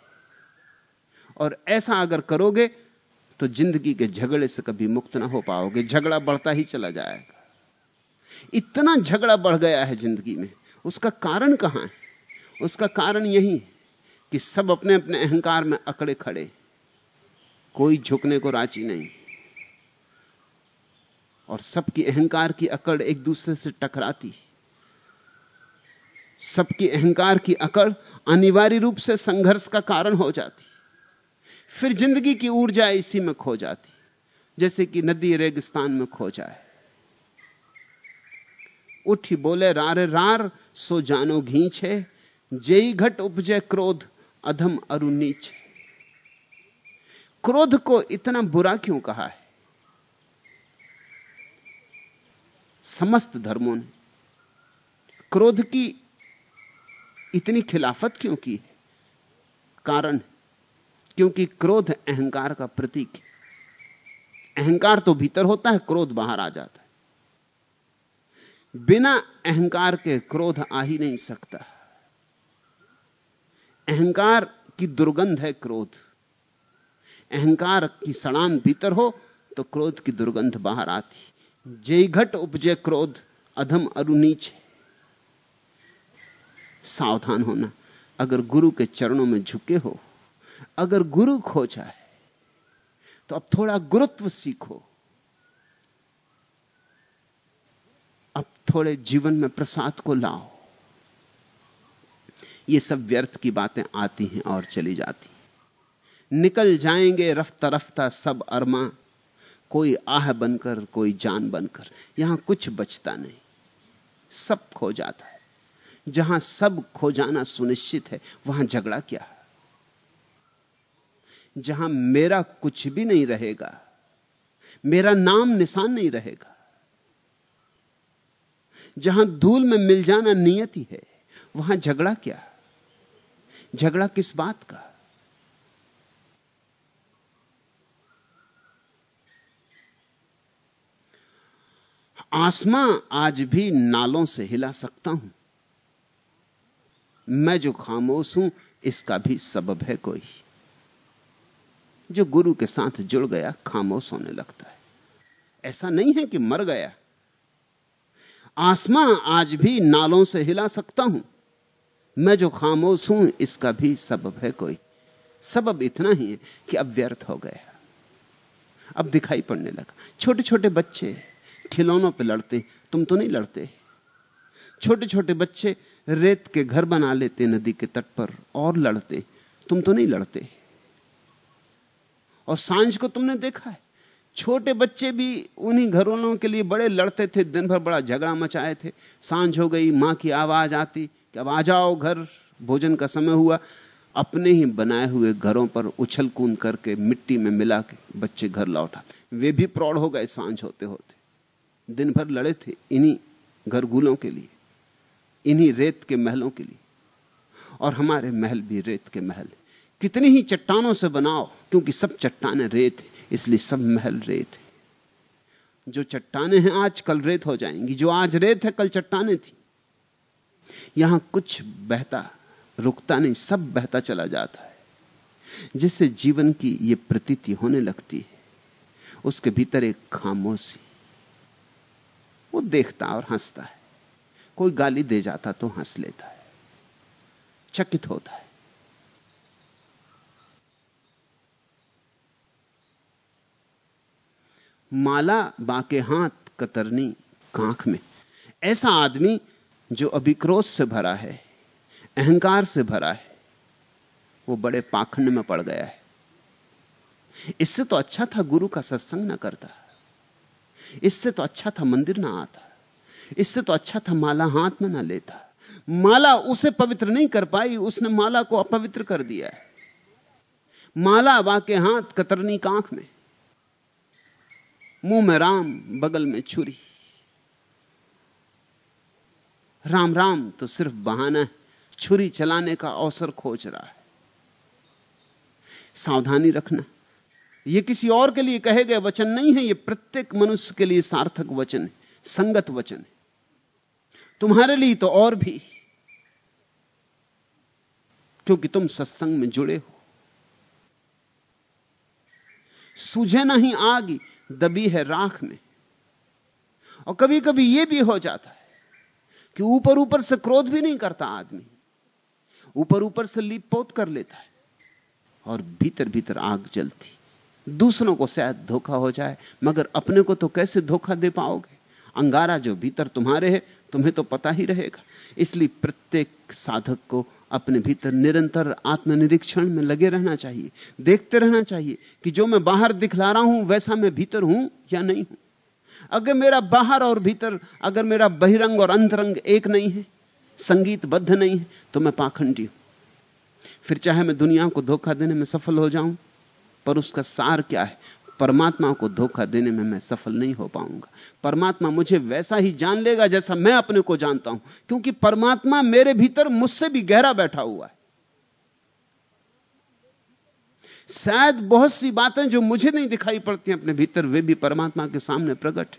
और ऐसा अगर करोगे तो ज़िंदगी के झगड़े से कभी मुक्त ना हो पाओगे। झगड़ा बढ़ता ही चला जाएगा। इतना झगड़ा बढ़ गया है ज़िंदगी में। उसका कारण कहाँ है? उसका कारण यही है कि सब अपने अपने अहंकार में अकड़े खड़े। कोई झुकने को राज़ी नहीं। और सबकी अहंकार की अकड़ एक दूसरे से टकराती है। सबकी अहंकार की अकड़ अनिवार्य रूप से संघर्ष का कारण हो जाती फिर ज़िंदगी की ऊर्जा इसी में खो जाती जैसे कि नदी रेगिस्तान में खो जाए। उठी बोले, रारे रार, सो जानो घींच जेई घट उपजे क्रोध, अधम अरु नीच क्रोध को इतना बुरा क्यों कहा है? समस्त धर्मों ने। क्रोध की इतनी खिलाफत क्यों की? है कारण क्योंकि क्रोध अहंकार का प्रतीक है। अहंकार तो भीतर होता है, क्रोध बाहर आ जाता है। बिना अहंकार के क्रोध आ ही नहीं सकता। अहंकार की दुर्गंध है क्रोध। अहंकार की सड़ान भीतर हो तो क्रोध की दुर्गंध बाहर आती जय घट उपजय क्रोध, अधम अरुनीच है। सावधान होना, अगर गुरु के चरणों में झुके हो, अगर गुरु खो जाए तो अब थोड़ा गुरुत्व सीखो। अब थोड़े जीवन में प्रसाद को लाओ। ये सब व्यर्थ की बातें आती हैं और चली जाती निकल जाएँगे रफ्ता रफ्ता सब अरमा कोई आह बनकर, कोई जान बनकर, यहाँ कुछ बचता नहीं। सब खो जाता है। जहाँ सब खो जाना सुनिश्चित है, वहाँ झगड़ा क्या है? जहाँ मेरा कुछ भी नहीं रहेगा, मेरा नाम निशान नहीं रहेगा, जहाँ धूल में मिल जाना नियति है, वहाँ झगड़ा क्या झगड़ा किस बात का आसमां आज भी नालों से हिला सकता हूँ। मैं जो खामोश हूँ, इसका भी सबब है कोई। जो गुरु के साथ जुड़ गया, खामोश होने लगता है। ऐसा नहीं है कि मर गया। आसमां आज भी नालों से हिला सकता हूँ। मैं जो खामोश हूँ, इसका भी सबब है कोई। सबब इतना ही है कि अब व्यर्थ हो गया। अब दिखाई पड़ने लगा। छोटे छोटे बच्चे खिलौनों पे लड़ते, तुम तो नहीं लड़ते। छोटे छोटे बच्चे रेत के घर बना लेते, नदी के तट पर और लड़ते, तुम तो नहीं लड़ते। और साँझ को तुमने देखा है, छोटे बच्चे भी उन्हीं घरों के लिए बड़े लड़ते थे दिन भर बड़ा झगड़ा मचाए थे। साँझ हो गई, माँ की आवाज़ आती कि अब आ जाओ घर, भोजन का समय हुआ। अपने ही बनाए हुए घरों पर उछल कूद करके मिट्टी में मिला के बच्चे घर लौटा वे भी प्रौढ़ हो गए साँझ होते होते दिन भर लड़े थे इन्हीं घरगुलों के लिए, इन्हीं रेत के महलों के लिए। और हमारे महल भी रेत के महल कितनी ही चट्टानों से बनाओ, क्योंकि सब चट्टाने रेत इसलिए सब महल रेत है। जो चट्टाने हैं, आज कल रेत हो जाएँगी। जो आज रेत है, कल चट्टाने थी। यहाँ कुछ बहता, रुकता नहीं, सब बहता चला जाता है। जिससे जीवन की यह प्रतीति होने लगती है, उसके भीतर एक खामोशी। वो देखता और हंसता है। कोई गाली दे जाता तो हंस लेता है। चकित होता है। माला बाके हाथ कतरनी कांख में। ऐसा आदमी जो अभी क्रोध से भरा है, अहंकार से भरा है, वो बड़े पाखंड में पड़ गया है। इससे तो अच्छा था गुरु का सत्संग न करता। इससे तो अच्छा था मंदिर ना आता, इससे तो अच्छा था माला हाथ में ना लेता। माला उसे पवित्र नहीं कर पाई, उसने माला को अपवित्र कर दिया है। माला वाके हाथ कतरनी कांख में, मुँह में राम, बगल में छुरी। राम राम तो सिर्फ़ बहाना है, छुरी चलाने का अवसर खोज रहा है। सावधानी रखना। यह किसी और के लिए कहे गए वचन नहीं है यह प्रत्येक मनुष्य के लिए सार्थक वचन है, संगत वचन है। तुम्हारे लिए तो और भी, क्योंकि तुम सत्संग में जुड़े हो। सूझे नहीं आग दबी है राख में। और कभी कभी यह भी हो जाता है कि ऊपर ऊपर से क्रोध भी नहीं करता आदमी। ऊपर ऊपर से लीप पोत कर लेता है और भीतर भीतर आग जलती। दूसरों को शायद धोखा हो जाए, मगर अपने को तो कैसे धोखा दे पाओगे? अंगारा जो भीतर तुम्हारे है, तुम्हें तो पता ही रहेगा। इसलिए प्रत्येक साधक को अपने भीतर निरंतर आत्मनिरीक्षण में लगे रहना चाहिए। देखते रहना चाहिए कि जो मैं बाहर दिखला रहा हूँ, वैसा मैं भीतर हूँ या नहीं हूँ। अगर मेरा बाहर और भीतर, अगर मेरा बहिरंग और अंतरंग एक नहीं है, संगीतबद्ध नहीं है तो मैं पाखंडी हूँ। फिर चाहे मैं दुनिया को धोखा देने में सफल हो जाऊँ पर उसका सार क्या है? परमात्मा को धोखा देने में मैं सफल नहीं हो पाऊँगा। परमात्मा मुझे वैसा ही जान लेगा जैसा मैं अपने को जानता हूँ, क्योंकि परमात्मा मेरे भीतर मुझसे भी गहरा बैठा हुआ है। शायद बहुत सी बातें जो मुझे नहीं दिखाई पड़ती अपने भीतर, वे भी परमात्मा के सामने प्रकट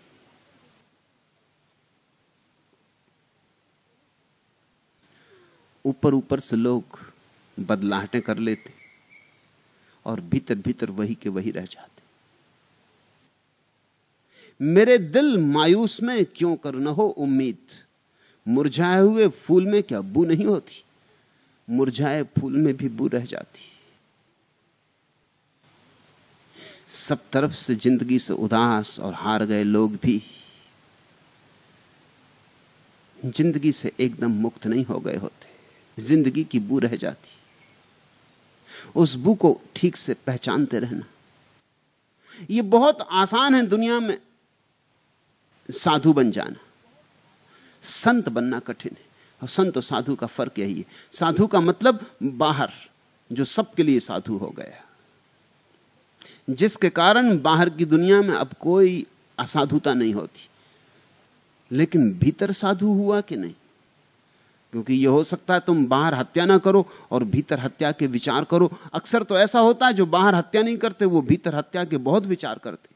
ऊपर ऊपर से लोग बदलाहटें कर लेते। और भीतर भीतर वही के वही रह जाते। मेरे दिल मायूस में क्यों कर न हो उम्मीद? मुरझाए हुए फूल में क्या बू नहीं होती? मुरझाए फूल में भी बू रह जाती। सब तरफ़ से ज़िंदगी से उदास और हार गए लोग भी ज़िंदगी से एकदम मुक्त नहीं हो गए होते। ज़िंदगी की बू रह जाती। उस बू को ठीक से पहचानते रहना। यह बहुत आसान है दुनिया में साधु बन जाना। संत बनना कठिन है। और संत और साधु का फ़र्क यही है। साधु का मतलब बाहर, जो सबके लिए साधु हो गया। जिसके कारण बाहर की दुनिया में अब कोई असाधुता नहीं होती। लेकिन भीतर साधु हुआ कि नहीं? क्योंकि यह हो सकता है तुम बाहर हत्या ना करो और भीतर हत्या के विचार करो। अक्सर तो ऐसा होता है, जो बाहर हत्या नहीं करते, वो भीतर हत्या के बहुत विचार करते।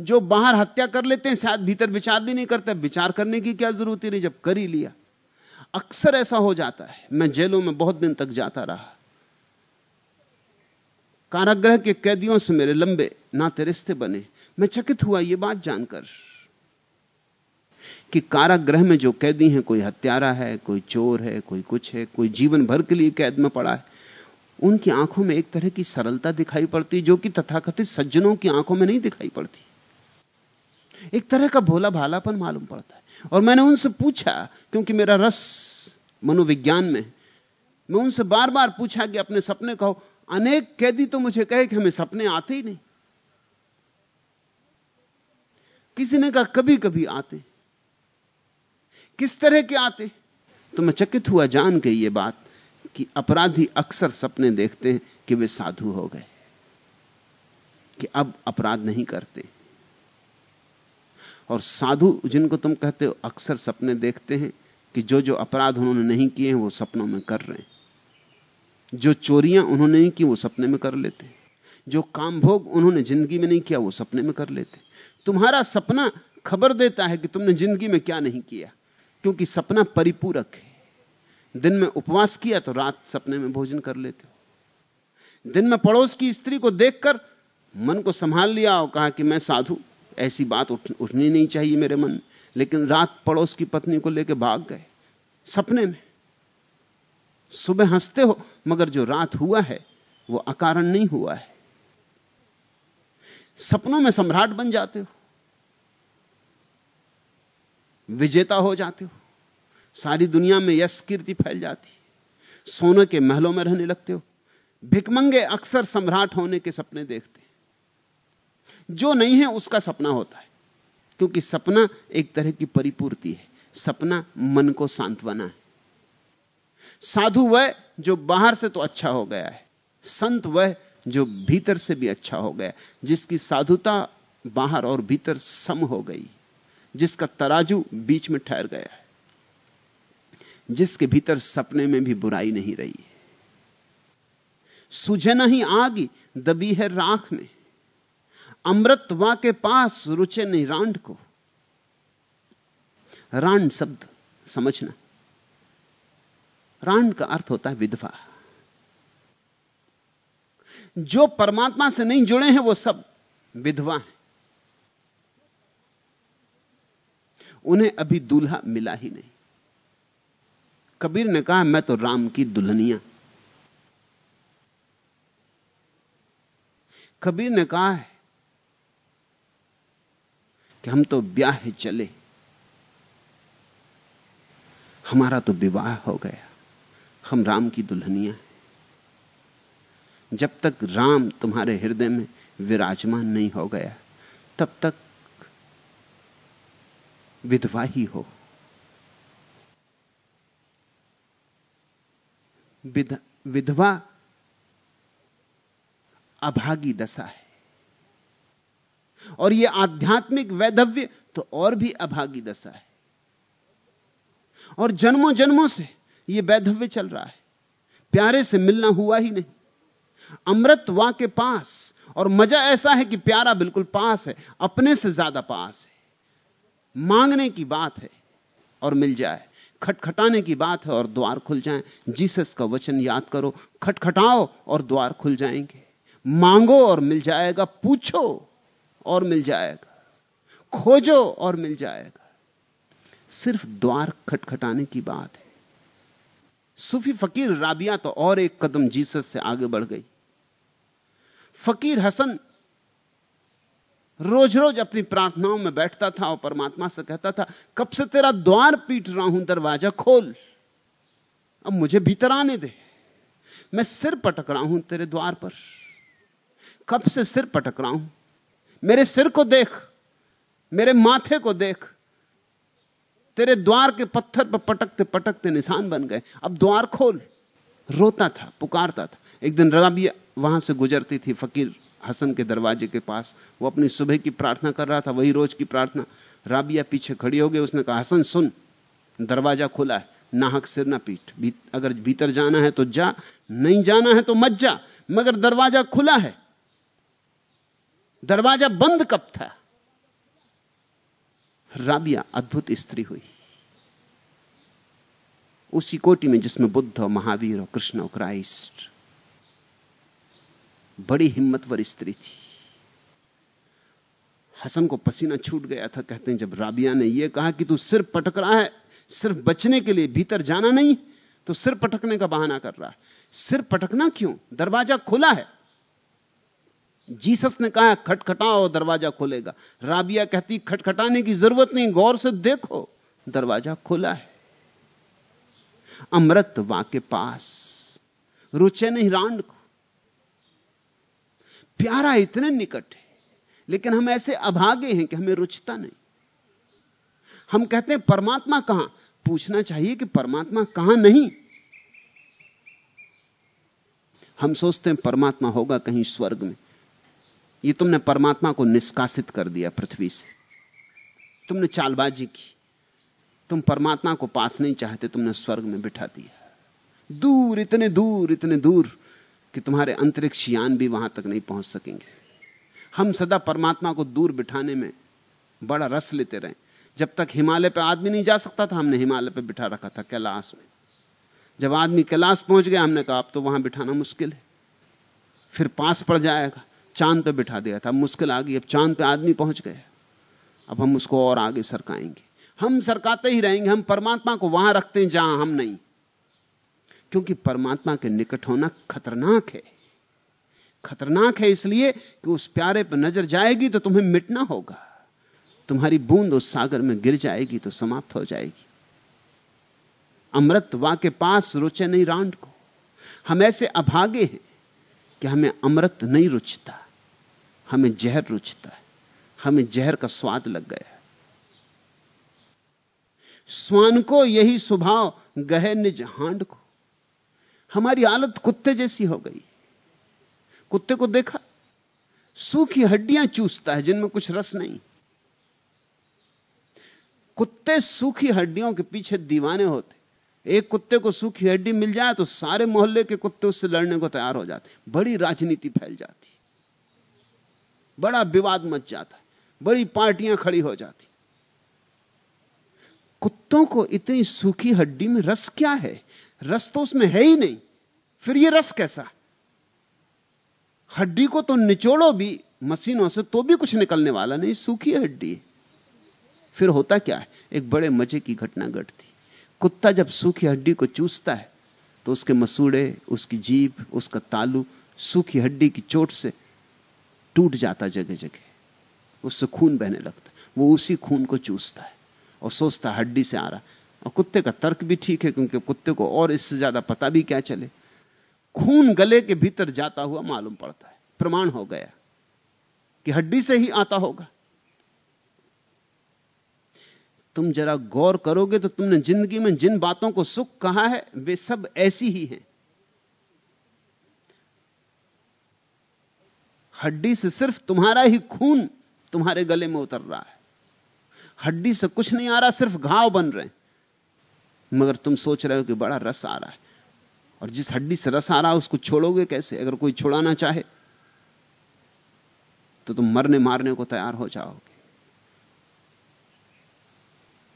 जो बाहर हत्या कर लेते हैं, शायद भीतर विचार भी नहीं करते। विचार करने की क्या ज़रूरत ही नहीं, जब कर ही लिया। अक्सर ऐसा हो जाता है। मैं जेलों में बहुत दिन तक जाता रहा। कारागृह के कैदियों से मेरे लंबे नाते रिश्ते बने। मैं चकित हुआ यह बात जानकर। कि कारागृह में जो कैदी हैं, कोई हत्यारा है, कोई चोर है, कोई कुछ है, कोई जीवन भर के लिए कैद में पड़ा है। उनकी आँखों में एक तरह की सरलता दिखाई पड़ती, जो कि तथाकथित सज्जनों की आँखों में नहीं दिखाई पड़ती। एक तरह का भोला भालापन मालूम पड़ता है। और मैंने उनसे पूछा, क्योंकि मेरा रस मनोविज्ञान में मैं उनसे बार बार पूछा कि अपने सपने कहो, अनेक कैदी तो मुझे कहे कि हमें सपने आते ही नहीं। किसी ने कहा कभी कभी आते किस तरह के आते? तो मैं चकित हुआ जान के ये बात कि अपराधी अक्सर सपने देखते हैं कि वे साधु हो गए, कि अब अपराध नहीं करते। और साधु जिनको तुम कहते हो अक्सर सपने देखते हैं कि जो जो अपराध उन्होंने नहीं किए हैं वो सपनों में कर रहे हैं। जो चोरियाँ उन्होंने नहीं की वो सपने में कर लेते हैं। जो काम भोग उन्होंने ज़िंदगी में नहीं किया वो सपने में कर लेते तुम्हारा सपना खबर देता है कि तुमने ज़िंदगी में क्या नहीं किया। क्योंकि सपना परिपूरक है। दिन में उपवास किया तो रात सपने में भोजन कर लेते हो। दिन में पड़ोस की स्त्री को देखकर मन को संभाल लिया और कहा कि मैं साधु ऐसी बात उठ, उठनी नहीं चाहिए मेरे मन लेकिन रात पड़ोस की पत्नी को लेकर भाग गए सपने में। सुबह हँसते हो मगर जो रात हुआ है वो अकारण नहीं हुआ है। सपनों में सम्राट बन जाते हो। विजेता हो जाते हो। सारी दुनिया में यश कीर्ति फैल जाती सोने के महलों में रहने लगते हो। भिकमंगे अक्सर सम्राट होने के सपने देखते जो नहीं है, उसका सपना होता है। क्योंकि सपना एक तरह की परिपूर्ति है। सपना मन को सांत्वना है। साधु वह जो बाहर से तो अच्छा हो गया है। संत वह जो भीतर से भी अच्छा हो गया जिसकी साधुता बाहर और भीतर सम हो गई जिसका तराजू बीच में ठहर गया है, जिसके भीतर सपने में भी बुराई नहीं रही है। सुझे नहीं आग दबी है राख में। अमृत वा के पास रुचे नहीं रांड को। रांड शब्द समझना। रांड का अर्थ होता है विधवा। जो परमात्मा से नहीं जुड़े हैं, वो सब विधवा हैं। उन्हें अभी दूल्हा मिला ही नहीं। कबीर ने कहा, मैं तो राम की दुल्हनिया। कबीर ने कहा है कि हम तो ब्याह चले। हमारा तो विवाह हो गया। हम राम की दुल्हनिया हैं। जब तक राम तुम्हारे हृदय में विराजमान नहीं हो गया, तब तक विधवा ही हो। विधवा अभागी दशा है। और यह आध्यात्मिक वैधव्य तो और भी अभागी दशा है। और जन्मों जन्मों से यह वैधव्य चल रहा है। प्यारे से मिलना हुआ ही नहीं। अमृत वहाँ के पास, और मज़ा ऐसा है कि प्यारा बिल्कुल पास है, अपने से ज़्यादा पास है। मांगने की बात है और मिल जाए, खटखटाने की बात है और द्वार खुल जाए। जीसस का वचन याद करो, खटखटाओ और द्वार खुल जाएँगे। मांगो और मिल जाएगा, पूछो और मिल जाएगा, खोजो और मिल जाएगा। सिर्फ़ द्वार खटखटाने की बात है। सूफी फकीर राबिया तो और एक कदम जीसस से आगे बढ़ गई। फकीर हसन रोज रोज अपनी प्रार्थनाओं में बैठता था और परमात्मा से कहता था, कब से तेरा द्वार पीट रहा हूँ, दरवाज़ा खोल। अब मुझे भीतर आने दे। मैं सिर पटक रहा हूँ तेरे द्वार पर। कब से सिर पटक रहा हूँ? मेरे सिर को देख। मेरे माथे को देख। तेरे द्वार के पत्थर पर पटकते पटकते निशान बन गए। अब द्वार खोल। रोता था, पुकारता था। एक दिन रबिया वहाँ से गुजरती थी फकीर। हसन के दरवाजे के पास वो अपनी सुबह की प्रार्थना कर रहा था वही रोज की प्रार्थना। राबिया पीछे खड़ी हो गई उसने कहा हसन सुन दरवाज़ा खुला है नाहक सिर ना पीठ भी, अगर भीतर जाना है तो जा नहीं जाना है तो मत जा मगर दरवाज़ा खुला है। दरवाज़ा बंद कब था? राबिया अद्भुत स्त्री हुई। उसी कोटि में जिसमें बुद्ध और महावीर और कृष्ण और क्राइस्ट बड़ी हिम्मतवर स्त्री थी। हसन को पसीना छूट गया था, कहते हैं, जब राबिया ने यह कहा कि तू सिर्फ़ पटक रहा है, सिर्फ़ बचने के लिए भीतर जाना नहीं तो सिर पटकने का बहाना कर रहा है। सिर पटकना क्यों? दरवाज़ा खुला है। जीसस ने कहा, खटखटाओ, दरवाज़ा खुलेगा। राबिया कहती, खटखटाने की ज़रूरत नहीं, गौर से देखो, दरवाज़ा खुला है। अमृत वा के पास, रुचे नहीं रांड को। प्यारा इतने निकट है। लेकिन हम ऐसे अभागे हैं कि हमें रुचता नहीं। हम कहते हैं, परमात्मा कहाँ? पूछना चाहिए कि परमात्मा कहाँ नहीं? हम सोचते हैं, परमात्मा होगा कहीं स्वर्ग में। ये तुमने परमात्मा को निष्कासित कर दिया पृथ्वी से। तुमने चालबाजी की। तुम परमात्मा को पास नहीं चाहते, तुमने स्वर्ग में बिठा दिया। दूर, इतने दूर इतने दूर। कि तुम्हारे अंतरिक्ष यान भी वहाँ तक नहीं पहुँच सकेंगे। हम सदा परमात्मा को दूर बिठाने में बड़ा रस लेते रहे। जब तक हिमालय पर आदमी नहीं जा सकता था, हमने हिमालय पर बिठा रखा था कैलाश में। जब आदमी कैलाश पहुँच गया, हमने कहा, अब तो वहाँ बिठाना मुश्किल है। फिर पास पड़ जाएगा, चाँद पे बिठा दिया था मुश्किल आ गई, अब चाँद पे आदमी पहुँच गया। अब हम उसको और आगे सरकाएँगे। हम सरकाते ही रहेंगे, हम परमात्मा को वहाँ रखते हैं जहाँ हम नहीं। क्योंकि परमात्मा के निकट होना खतरनाक है। खतरनाक है इसलिए कि उस प्यारे पर नज़र जाएगी तो तुम्हें मिटना होगा। तुम्हारी बूंद उस सागर में गिर जाएगी तो समाप्त हो जाएगी। अमृत वा के पास रुचे नहीं रांड को। हम ऐसे अभागे हैं कि हमें अमृत नहीं रुचता। हमें जहर रुचता है। हमें जहर का स्वाद लग गया स्वान को यही स्वभाव गहे निज हांड को। हमारी हालत कुत्ते जैसी हो गई। कुत्ते को देखा, सूखी हड्डियाँ चूसता है, जिनमें कुछ रस नहीं। कुत्ते सूखी हड्डियों के पीछे दीवाने होते। एक कुत्ते को सूखी हड्डी मिल जाए तो सारे मोहल्ले के कुत्ते उससे लड़ने को तैयार हो जाते। बड़ी राजनीति फैल जाती। बड़ा विवाद मच जाता है। बड़ी पार्टियाँ खड़ी हो जाती। कुत्तों को इतनी सूखी हड्डी में रस क्या है? रस तो उसमें है ही नहीं। फिर ये रस कैसा? हड्डी को तो निचोड़ो भी, मशीनों से तो भी कुछ निकलने वाला नहीं, सूखी हड्डी। फिर होता क्या है? एक बड़े मज़े की घटना घटती। कुत्ता जब सूखी हड्डी को चूसता है तो उसके मसूड़े, उसकी जीभ, उसका तालू सूखी हड्डी की चोट से टूट जाता जगह जगह उससे खून बहने लगता वो उसी खून को चूसता है और सोचता हड्डी से आ रहा। और कुत्ते का तर्क भी ठीक है, क्योंकि कुत्ते को और इससे ज़्यादा पता भी क्या चले। खून गले के भीतर जाता हुआ मालूम पड़ता है। प्रमाण हो गया कि हड्डी से ही आता होगा। तुम जरा गौर करोगे तो तुमने ज़िंदगी में जिन बातों को सुख कहा है, वे सब ऐसी ही हैं। हड्डी से सिर्फ़ तुम्हारा ही खून तुम्हारे गले में उतर रहा है। हड्डी से कुछ नहीं आ रहा, सिर्फ़ घाव बन रहे मगर तुम सोच रहे हो कि बड़ा रस आ रहा है। और जिस हड्डी से रस आ रहा है उसको छोड़ोगे कैसे? अगर कोई छुड़ाना चाहे तो तुम मरने मारने को तैयार हो जाओगे।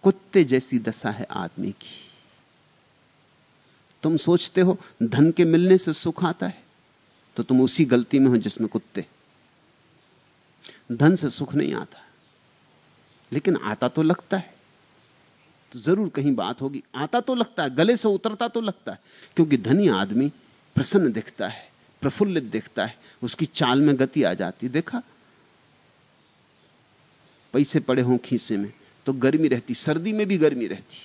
कुत्ते जैसी दशा है आदमी की। तुम सोचते हो धन के मिलने से सुख आता है तो तुम उसी गलती में हो जिसमें कुत्ते। धन से सुख नहीं आता, लेकिन आता तो लगता है। तो ज़रूर कहीं बात होगी। आता तो लगता है, गले से उतरता तो लगता है, क्योंकि धनी आदमी प्रसन्न दिखता है, प्रफुल्लित दिखता है, उसकी चाल में गति आ जाती देखा? पैसे पड़े हों खीसे में तो गर्मी रहती, सर्दी में भी गर्मी रहती।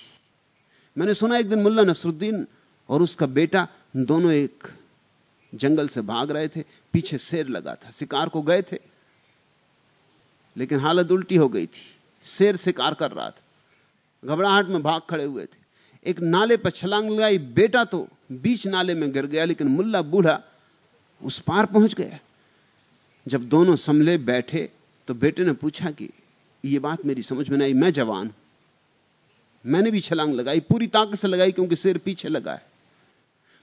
मैंने सुना एक दिन मुल्ला नसरुद्दीन और उसका बेटा, दोनों एक जंगल से भाग रहे थे, पीछे शेर लगा था, शिकार को गए थे, लेकिन हालत उल्टी हो गई थी। शेर शिकार कर रहा था। घबराहट में भाग खड़े हुए थे। एक नाले पर छलांग लगाई, बेटा तो बीच नाले में गिर गया, लेकिन मुल्ला बूढ़ा उस पार पहुँच गया। जब दोनों समले बैठे तो बेटे ने पूछा कि यह बात मेरी समझ में नहीं, मैं जवान मैंने भी छलांग लगाई, पूरी ताकत से लगाई, क्योंकि सिर पीछे लगा है।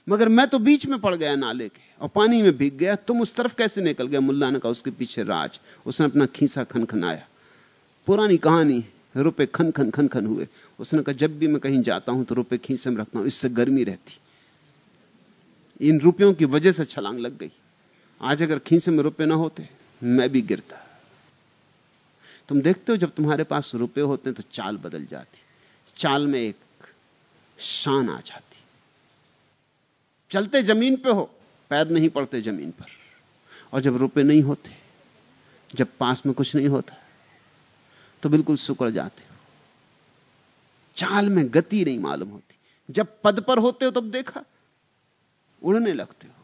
मगर मैं तो बीच में पड़ गया नाले के, और पानी में भीग गया। तुम उस तरफ़ कैसे निकल गया मुल्ला ने कहा, उसके पीछे राज। उसने अपना खींचा खनखनाया। पुरानी कहानी रुपए खन खन खन खन हुए। उसने कहा, जब भी मैं कहीं जाता हूँ तो रुपए खींचे में रखता हूँ, इससे गर्मी रहती। इन रुपयों की वजह से छलांग लग गई। आज अगर खींचे में रुपए ना होते, मैं भी गिरता। तुम देखते हो, जब तुम्हारे पास रुपए होते हैं तो चाल बदल जाती। चाल में एक शान आ जाती। चलते ज़मीन पे हो, पैर नहीं पड़ते ज़मीन पर। और जब रुपए नहीं होते, जब पास में कुछ नहीं होता तो बिल्कुल सुकड़ जाते हो। चाल में गति नहीं मालूम होती। जब पद पर होते हो तब देखा, उड़ने लगते हो।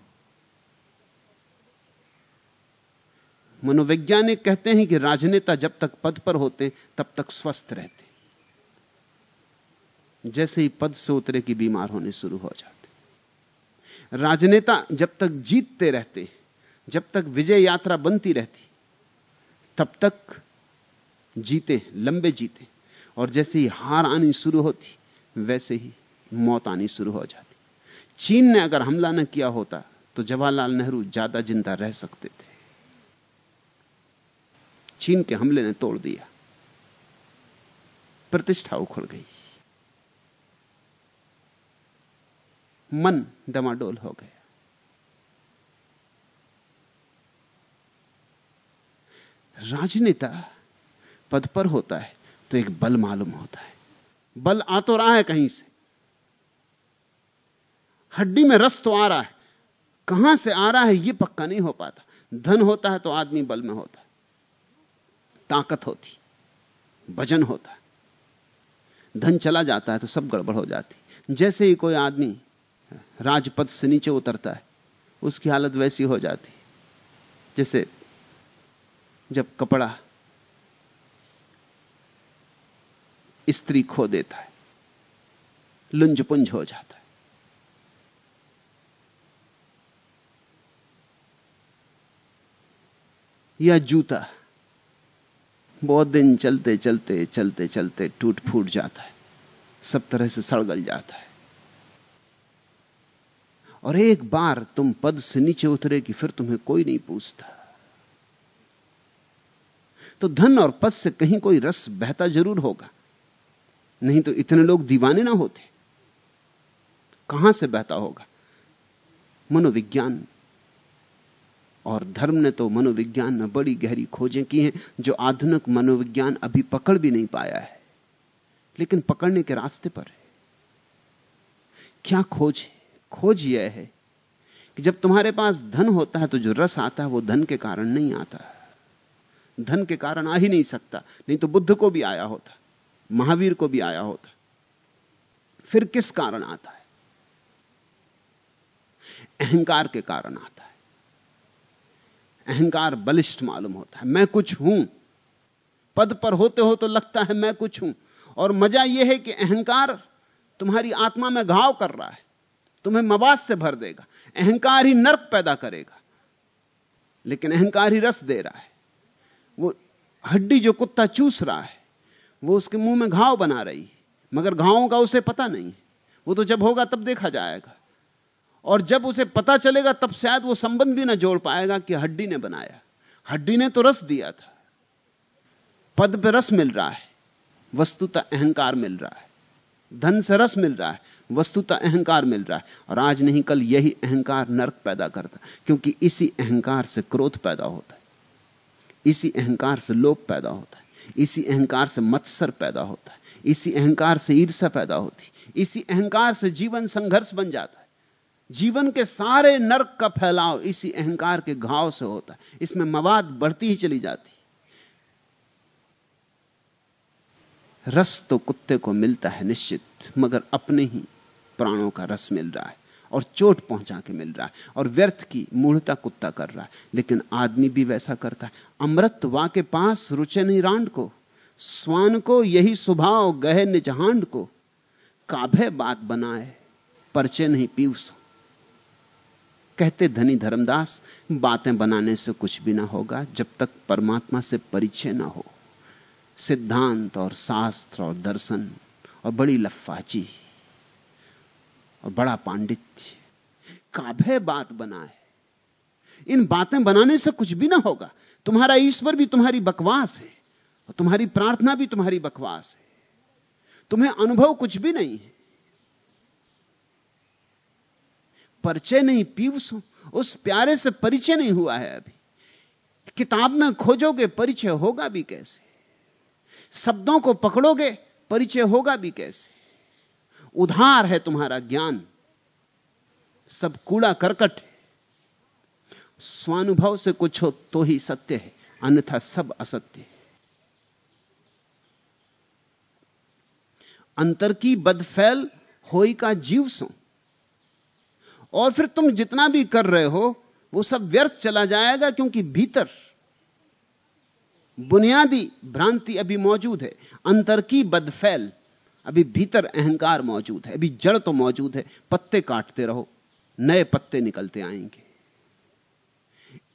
मनोवैज्ञानिक कहते हैं कि राजनेता जब तक पद पर होते तब तक स्वस्थ रहते जैसे ही पद से उतरे की बीमार होने शुरू हो जाते राजनेता जब तक जीतते रहते जब तक विजय यात्रा बनती रहती तब तक जीते लंबे जीते और जैसे ही हार आनी शुरू होती, वैसे ही मौत आनी शुरू हो जाती। चीन ने अगर हमला न किया होता तो जवाहरलाल नेहरू ज़्यादा ज़िंदा रह सकते थे। चीन के हमले ने तोड़ दिया। प्रतिष्ठा उखड़ गई। मन डमाडोल हो गया। राजनेता पद पर होता है तो एक बल मालूम होता है। बल आ तो रहा है कहीं से। हड्डी में रस तो आ रहा है। कहाँ से आ रहा है यह पक्का नहीं हो पाता। धन होता है तो आदमी बल में होता है। ताकत होती, वज़न होता है। धन चला जाता है तो सब गड़बड़ हो जाती। जैसे ही कोई आदमी राजपद से नीचे उतरता है, उसकी हालत वैसी हो जाती। जैसे जब कपड़ा स्त्री खो देता है। लुंज पुंज हो जाता है। या जूता। बहुत दिन चलते चलते चलते चलते टूट फूट जाता है। सब तरह से सड़गल जाता है। और एक बार तुम पद से नीचे उतरे कि फिर तुम्हें कोई नहीं पूछता। तो धन और पद से कहीं कोई रस बहता ज़रूर होगा। नहीं तो इतने लोग दीवाने ना होते। कहाँ से बहता होगा? मनोविज्ञान। और धर्म ने तो मनोविज्ञान में बड़ी गहरी खोजें की हैं, जो आधुनिक मनोविज्ञान अभी पकड़ भी नहीं पाया है। लेकिन पकड़ने के रास्ते पर है। क्या खोज है? खोज यह है कि जब तुम्हारे पास धन होता है तो जो रस आता है वो धन के कारण नहीं आता। धन के कारण आ ही नहीं सकता, नहीं तो बुद्ध को भी आया होता। महावीर को भी आया होता फिर किस कारण आता है? अहंकार के कारण आता है। अहंकार बलिष्ठ मालूम होता है। मैं कुछ हूँ। पद पर होते हो तो लगता है मैं कुछ हूँ। और मज़ा यह है कि अहंकार तुम्हारी आत्मा में घाव कर रहा है। तुम्हें मवाद से भर देगा। अहंकार ही नर्क पैदा करेगा। लेकिन अहंकार ही रस दे रहा है। वो हड्डी जो कुत्ता चूस रहा है वो उसके मुँह में घाव बना रही मगर घावों का उसे पता नहीं वो तो जब होगा तब देखा जाएगा। और जब उसे पता चलेगा तब शायद वो संबंध भी ना जोड़ पाएगा कि हड्डी ने बनाया। हड्डी ने तो रस दिया था। पद पे रस मिल रहा है, वस्तुतः अहंकार मिल रहा है। धन से रस मिल रहा है, वस्तुतः अहंकार मिल रहा है। और आज नहीं, कल यही अहंकार नरक पैदा करता क्योंकि इसी अहंकार से क्रोध पैदा होता है। इसी अहंकार से लोभ पैदा होता है। इसी अहंकार से मत्सर पैदा होता है, इसी अहंकार से ईर्षा पैदा होती इसी अहंकार से जीवन संघर्ष बन जाता है। जीवन के सारे नरक का फैलाव इसी अहंकार के घाव से होता है, इसमें मवाद बढ़ती ही चली जाती रस तो कुत्ते को मिलता है निश्चित, मगर अपने ही प्राणों का रस मिल रहा है। और चोट पहुँचा के मिल रहा है और व्यर्थ की मूढ़ता कुत्ता कर रहा है। लेकिन आदमी भी वैसा करता है। अमृत वा के पास रुचे नहीं रांड को, स्वान को, यही स्वभाव गहे निजहांड को। काभे बात बनाए, परचे नहीं पीऊस कहते धनी धर्मदास, बातें बनाने से कुछ भी ना होगा जब तक परमात्मा से परिचय ना हो। सिद्धांत और शास्त्र और दर्शन और बड़ी लफाची। और बड़ा पांडित्य। काभे बात बनाए। इन बातें बनाने से कुछ भी ना होगा। तुम्हारा ईश्वर भी तुम्हारी बकवास है, और तुम्हारी प्रार्थना भी तुम्हारी बकवास है। तुम्हें अनुभव कुछ भी नहीं है। परिचय नहीं पीवसो उस प्यारे से परिचय नहीं हुआ है अभी। किताब में खोजोगे, परिचय होगा भी कैसे? शब्दों को पकड़ोगे, परिचय होगा भी कैसे? उधार है तुम्हारा ज्ञान। सब कूड़ा करकट है। स्वानुभव से कुछ हो तो ही सत्य है, अन्यथा सब असत्य है। अंतर की बदफैल होई का जीव सो। और फिर तुम जितना भी कर रहे हो, वो सब व्यर्थ चला जाएगा क्योंकि भीतर बुनियादी भ्रांति अभी मौजूद है। अंतर की बदफैल अभी भीतर अहंकार मौजूद है, अभी जड़ तो मौजूद है, पत्ते काटते रहो, नए पत्ते निकलते आएँगे।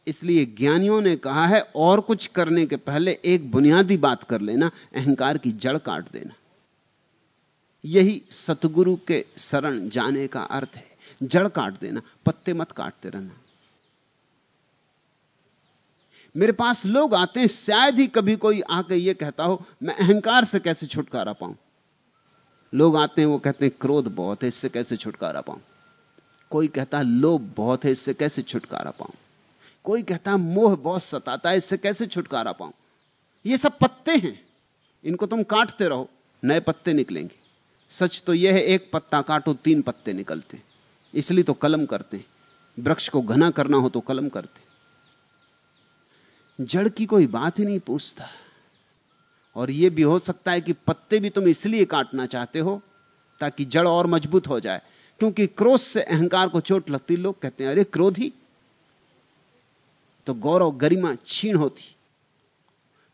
इसलिए ज्ञानियों ने कहा है, और कुछ करने के पहले एक बुनियादी बात कर लेना, अहंकार की जड़ काट देना। यही सतगुरु के शरण जाने का अर्थ है। जड़ काट देना, पत्ते मत काटते रहना। मेरे पास लोग आते हैं, शायद ही कभी कोई आकर यह कहता हो, मैं अहंकार से कैसे छुटकारा पाऊँ? लोग आते हैं, वो कहते हैं, क्रोध बहुत है, इससे कैसे छुटकारा पाऊँ? कोई कहता है, लोभ बहुत है, इससे कैसे छुटकारा पाऊँ? कोई कहता है, मोह बहुत सताता है, इससे कैसे छुटकारा पाऊँ? ये सब पत्ते हैं। इनको तुम काटते रहो, नए पत्ते निकलेंगे। सच तो यह है, एक पत्ता काटो, तीन पत्ते निकलते। इसलिए तो कलम करते। हैं वृक्ष को घना करना हो तो कलम करते। जड़ की कोई बात ही नहीं पूछता। और यह भी हो सकता है कि पत्ते भी तुम इसलिए काटना चाहते हो ताकि जड़ और मज़बूत हो जाए। क्योंकि क्रोध से अहंकार को चोट लगती लोग कहते हैं, अरे क्रोधी तो गौरव गरिमा छीण होती।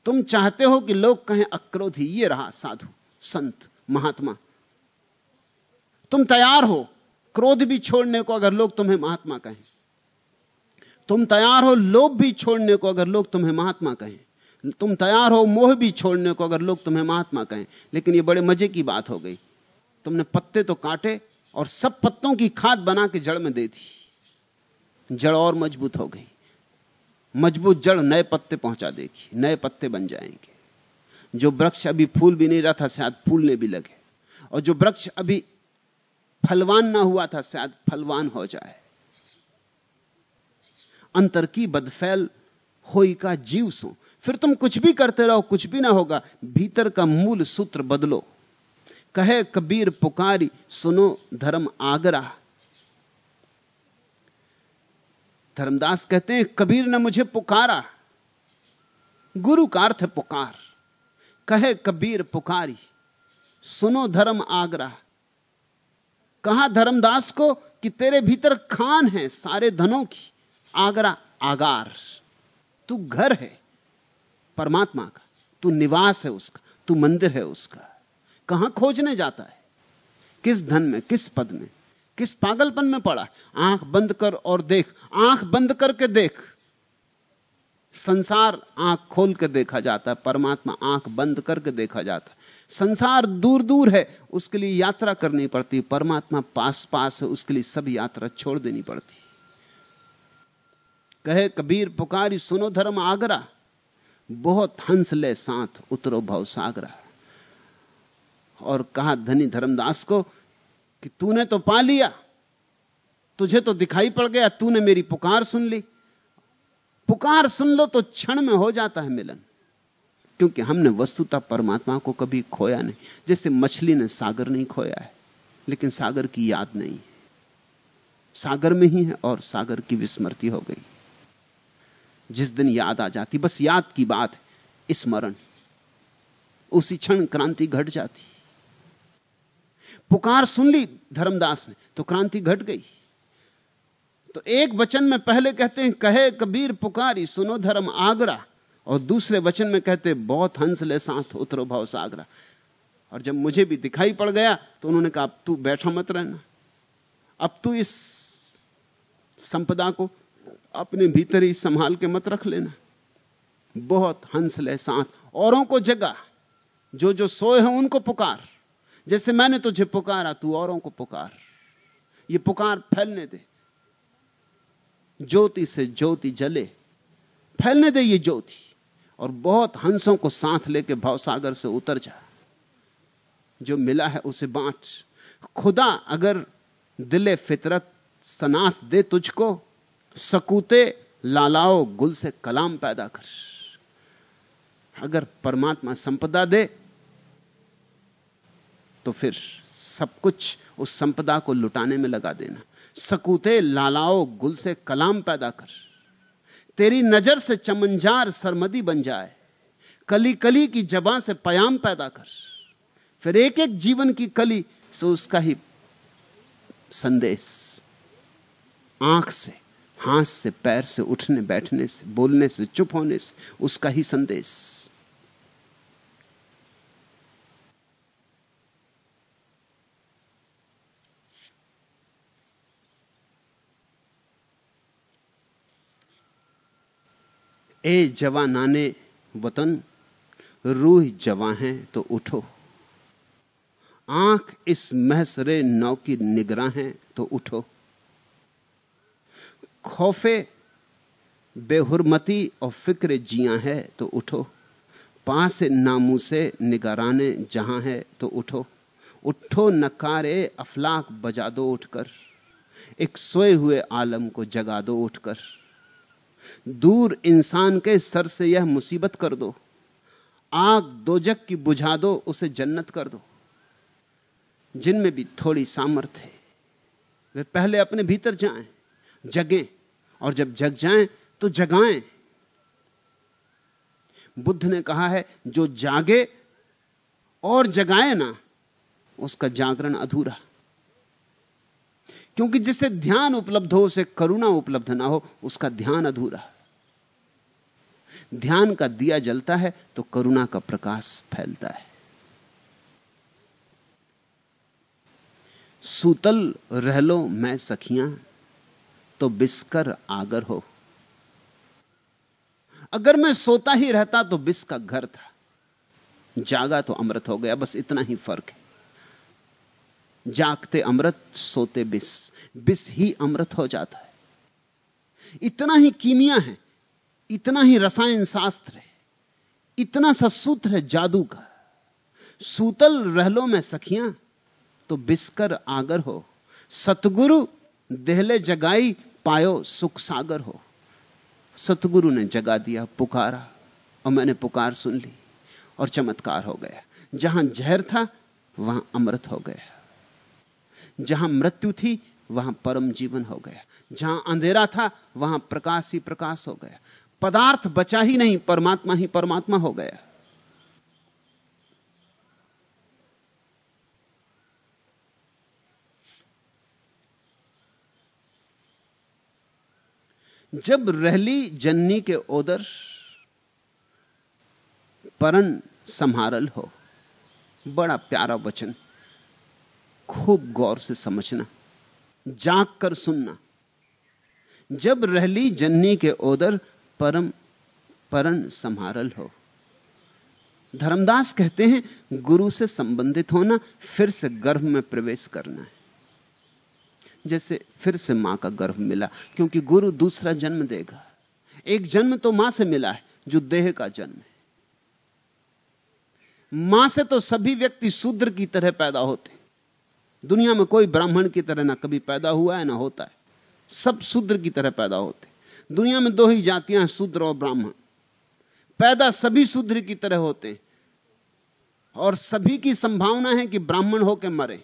तुम चाहते हो कि लोग कहें, अक्रोधी, ये रहा साधु, संत, महात्मा। तुम तैयार हो, क्रोध भी छोड़ने को अगर लोग तुम्हें महात्मा कहें। तुम तैयार हो, लोभ भी छोड़ने को अगर लोग तुम्हें महात्मा कहें। तुम तैयार हो मोह भी छोड़ने को अगर लोग तुम्हें महात्मा कहें। लेकिन यह बड़े मज़े की बात हो गई। तुमने पत्ते तो काटे और सब पत्तों की खाद बना के जड़ में दे दी। जड़ और मज़बूत हो गई। मज़बूत जड़ नए पत्ते पहुँचा देगी, नए पत्ते बन जाएँगे। जो वृक्ष अभी फूल भी नहीं रहा था, शायद फूलने भी लगे। और जो वृक्ष अभी फलवान ना हुआ था, शायद फलवान हो जाए। अंतर की बदफैल होई का जीव सो। फिर तुम कुछ भी करते रहो, कुछ भी ना होगा। भीतर का मूल सूत्र बदलो। कहे कबीर पुकारी, सुनो धर्म आगरा। धर्मदास कहते हैं, कबीर ने मुझे पुकारा। गुरु का अर्थ पुकार। कहे कबीर पुकारी, सुनो धर्म आगरा। कहा धर्मदास को कि तेरे भीतर खान है सारे धनों की, आगरा आगार। तू घर है। परमात्मा का। तू निवास है उसका, तू मंदिर है उसका। कहाँ खोजने जाता है? किस धन में, किस पद में? किस पागलपन में पड़ा आँख बंद कर और देख, आँख बंद करके देख। संसार आँख खोल कर देखा जाता है, परमात्मा आँख बंद करके देखा जाता है। संसार दूर दूर है, उसके लिए यात्रा करनी पड़ती परमात्मा पास पास है, उसके लिए सब यात्रा छोड़ देनी पड़ती कहे कबीर, पुकारी, सुनो धर्म आगरा। बहुत हंस ले साथ उतरो भव सागरा। और कहा धनी धर्मदास को कि तूने तो पा लिया, तुझे तो दिखाई पड़ गया, तूने मेरी पुकार सुन ली। पुकार सुन लो तो क्षण में हो जाता है मिलन, क्योंकि हमने वस्तुता परमात्मा को कभी खोया नहीं, जैसे मछली ने सागर नहीं खोया है, लेकिन सागर की याद नहीं सागर में ही है और सागर की विस्मृति हो गई। जिस दिन याद आ जाती, बस याद की बात है स्मरण उसी क्षण क्रांति घट जाती। पुकार सुन ली धर्मदास ने तो क्रांति घट गई। तो एक वचन में पहले कहते हैं, कहे कबीर पुकारी, सुनो धर्म आगरा। और दूसरे वचन में कहते, बहुत हंस ले साथ, उतरो भाव सागरा। और जब मुझे भी दिखाई पड़ गया तो उन्होंने कहा, अब तू बैठा मत रहना। अब तू इस संपदा को अपने भीतर ही संभाल के मत रख लेना। बहुत हंस ले साथ औरों को जगा। जो जो सोए हैं उनको पुकार। जैसे मैंने तुझे पुकारा, तू औरों को पुकार। ये पुकार फैलने दे। ज्योति से ज्योति जले। फैलने दे ये ज्योति। और बहुत हंसों को साथ लेके भावसागर से उतर जा। जो मिला है उसे बांट। खुदा अगर दिले फितरत सनास दे तुझको सकूते लालाओ गुल से कलाम पैदा कर। अगर परमात्मा संपदा दे तो फिर सब कुछ उस संपदा को लुटाने में लगा देना। सकूते लालाओ गुल से कलाम पैदा कर। तेरी नज़र से चमनजार सरमदी बन जाए। कली कली की जबां से पयाम पैदा कर। फिर एक एक जीवन की कली से उसका ही संदेश आँख से हाथ से, पैर से, उठने, बैठने से, बोलने से, चुप होने से, उसका ही संदेश। ए जवानाने वतन, रूह जवा है तो उठो। आँख इस महसरे नौ की निगरा है तो उठो। खौफे, बेहुरमती और फ़िक्र जिया है तो उठो। पास नामू से निगराने जहाँ है तो उठो। उठो नकारे, अफलाक बजा दो उठकर। एक सोए हुए आलम को जगा दो उठकर। दूर इंसान के सर से यह मुसीबत कर दो। आग दोजक की बुझा दो, उसे जन्नत कर दो। जिनमें भी थोड़ी सामर्थ्य वे पहले अपने भीतर जाएँ। जगें। और जब जग जाएँ तो जगाएँ। बुद्ध ने कहा है, जो जागे और जगाए ना, उसका जागरण अधूरा। क्योंकि जिसे ध्यान उपलब्ध हो, उसे करुणा उपलब्ध ना हो, उसका ध्यान अधूरा। ध्यान का दिया जलता है तो करुणा का प्रकाश फैलता है। सूतल रह लो, मैं सखियाँ। तो बिस्कर आगर हो। अगर मैं सोता ही रहता तो बिस का घर था। जागा तो अमृत हो गया, बस इतना ही फ़र्क है। जागते अमृत, सोते बिस। बिस ही अमृत हो जाता है। इतना ही कीमिया है, इतना ही रसायन शास्त्र है, इतना सा सूत्र है जादू का। सूतल रहलो में सखियाँ तो बिस्कर आगर हो। सतगुरु देहले जगाई पायो सुख सागर हो। सतगुरु ने जगा दिया, पुकारा और मैंने पुकार सुन ली और चमत्कार हो गया। जहाँ जहर था, वहाँ अमृत हो गया। जहाँ मृत्यु थी, वहाँ परम जीवन हो गया। जहाँ अंधेरा था, वहाँ प्रकाश ही प्रकाश हो गया। पदार्थ बचा ही नहीं, परमात्मा ही परमात्मा हो गया। जब रहली जन्नी के ओदर परन संहारल हो, बड़ा प्यारा वचन, खूब गौर से समझना, जाग कर सुनना। जब रहली जन्नी के ओदर परम परन संहारल हो, धर्मदास कहते हैं, गुरु से संबंधित होना, फिर से गर्भ में प्रवेश करना है। जैसे फिर से माँ का गर्भ मिला, क्योंकि गुरु दूसरा जन्म देगा। एक जन्म तो माँ से मिला है, जो देह का जन्म है। माँ से तो सभी व्यक्ति शूद्र की तरह पैदा होते दुनिया में कोई ब्राह्मण की तरह ना कभी पैदा हुआ है, ना होता है। सब शूद्र की तरह पैदा होते दुनिया में दो ही जातियाँ शूद्र और ब्राह्मण। पैदा सभी शूद्र की तरह होते और सभी की संभावना है कि ब्राह्मण होकर मरे।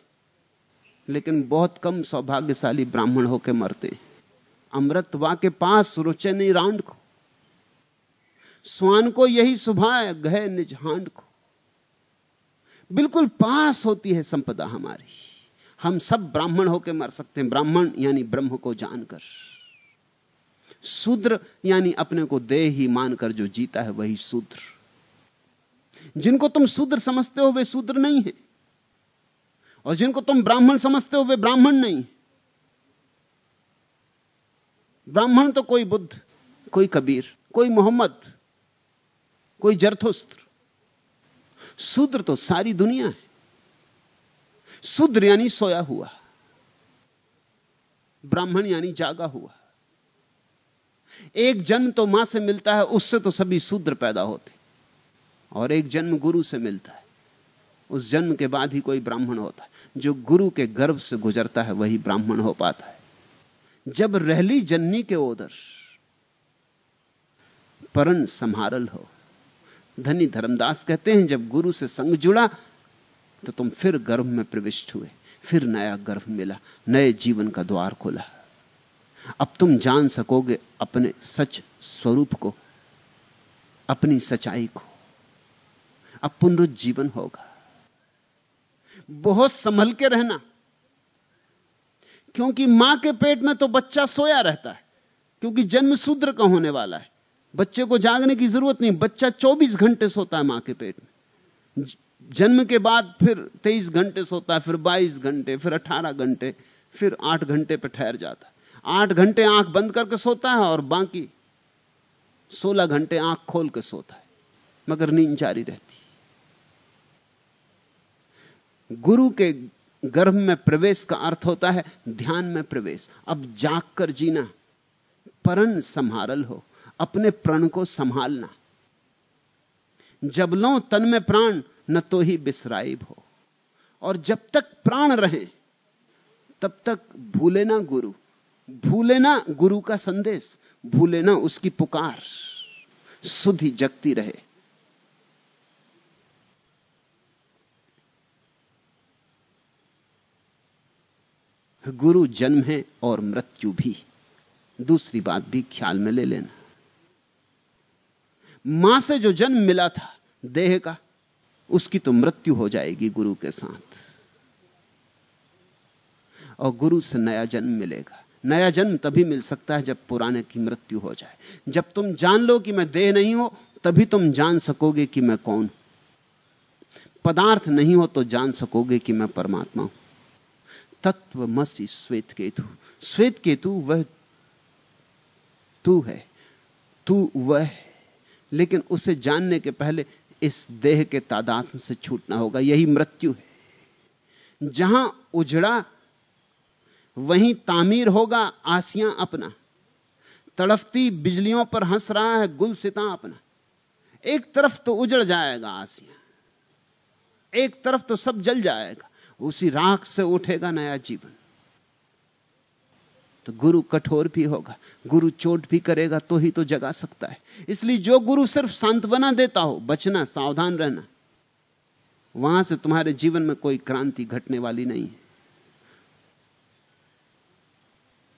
लेकिन बहुत कम सौभाग्यशाली ब्राह्मण होकर मरते। अमृतवा के पास रुचे नहीं रांड को। स्वान को यही सुभाए गए निज हांड को। बिल्कुल पास होती है संपदा हमारी। हम सब ब्राह्मण होकर मर सकते हैं। ब्राह्मण यानी ब्रह्म को जानकर। शूद्र यानी अपने को देह ही मानकर जो जीता है वही शूद्र। जिनको तुम शूद्र समझते हो, वे शूद्र नहीं है। और जिनको तुम ब्राह्मण समझते हो, वे ब्राह्मण नहीं। ब्राह्मण तो कोई बुद्ध, कोई कबीर, कोई मोहम्मद, कोई जरथुस्त्र। शूद्र तो सारी दुनिया है। शूद्र यानी सोया हुआ। ब्राह्मण यानी जागा हुआ। एक जन्म तो माँ से मिलता है, उससे तो सभी शूद्र पैदा होते। और एक जन्म गुरु से मिलता है। उस जन्म के बाद ही कोई ब्राह्मण होता है। जो गुरु के गर्भ से गुजरता है, वही ब्राह्मण हो पाता है। जब रहली जन्नी के ओदर परन संहारल हो। धनी धर्मदास कहते हैं, जब गुरु से संग जुड़ा तो तुम फिर गर्भ में प्रविष्ट हुए। फिर नया गर्भ मिला, नए जीवन का द्वार खुला। अब तुम जान सकोगे अपने सच स्वरूप को, अपनी सच्चाई को। अब पुनरुज्जीवन होगा। बहुत संभल के रहना। क्योंकि माँ के पेट में तो बच्चा सोया रहता है, क्योंकि जन्म शूद्र का होने वाला है। बच्चे को जागने की ज़रूरत नहीं, बच्चा 24 घंटे सोता है माँ के पेट में। जन्म के बाद फिर 23 घंटे सोता है, फिर 22 घंटे, फिर 18 घंटे, फिर 8 घंटे पर ठहर जाता है। 8 घंटे आँख बंद करके सोता है और बाकी 16 घंटे आँख खोल के सोता है, मगर नींद जारी रहती गुरु के गर्भ में प्रवेश का अर्थ होता है ध्यान में प्रवेश। अब जाग कर जीना परन संहारल हो, अपने प्रण को संभालना। जब लो तन में प्राण, न तो ही बिसराइब हो। और जब तक प्राण रहे, तब तक भूले ना गुरु, भूले ना गुरु का संदेश, भूले ना उसकी पुकार। सुधि जगती रहे। गुरु जन्म है और मृत्यु भी। दूसरी बात भी ख्याल में ले लेना। माँ से जो जन्म मिला था, देह का, उसकी तो मृत्यु हो जाएगी गुरु के साथ। और गुरु से नया जन्म मिलेगा। नया जन्म तभी मिल सकता है जब पुराने की मृत्यु हो जाए। जब तुम जान लो कि मैं देह नहीं हो, तभी तुम जान सकोगे कि मैं कौन पदार्थ नहीं हो तो जान सकोगे कि मैं परमात्मा हूँ। तत्व मसी श्वेत केतु श्वेत केतु वह तू है। तू वह। है लेकिन उसे जानने के पहले इस देह के तादात्म से छूटना होगा। यही मृत्यु है। जहाँ उजड़ा, वहीं तामीर होगा आसियाँ अपना। तड़फती बिजलियों पर हंस रहा है गुल सिता अपना। एक तरफ़ तो उजड़ जाएगा आसियाँ। एक तरफ़ तो सब जल जाएगा। उसी राख से उठेगा नया जीवन। तो गुरु कठोर भी होगा, गुरु चोट भी करेगा तो ही तो जगा सकता है। इसलिए जो गुरु सिर्फ़ सांत्वना देता हो, बचना, सावधान रहना, वहाँ से तुम्हारे जीवन में कोई क्रांति घटने वाली नहीं है।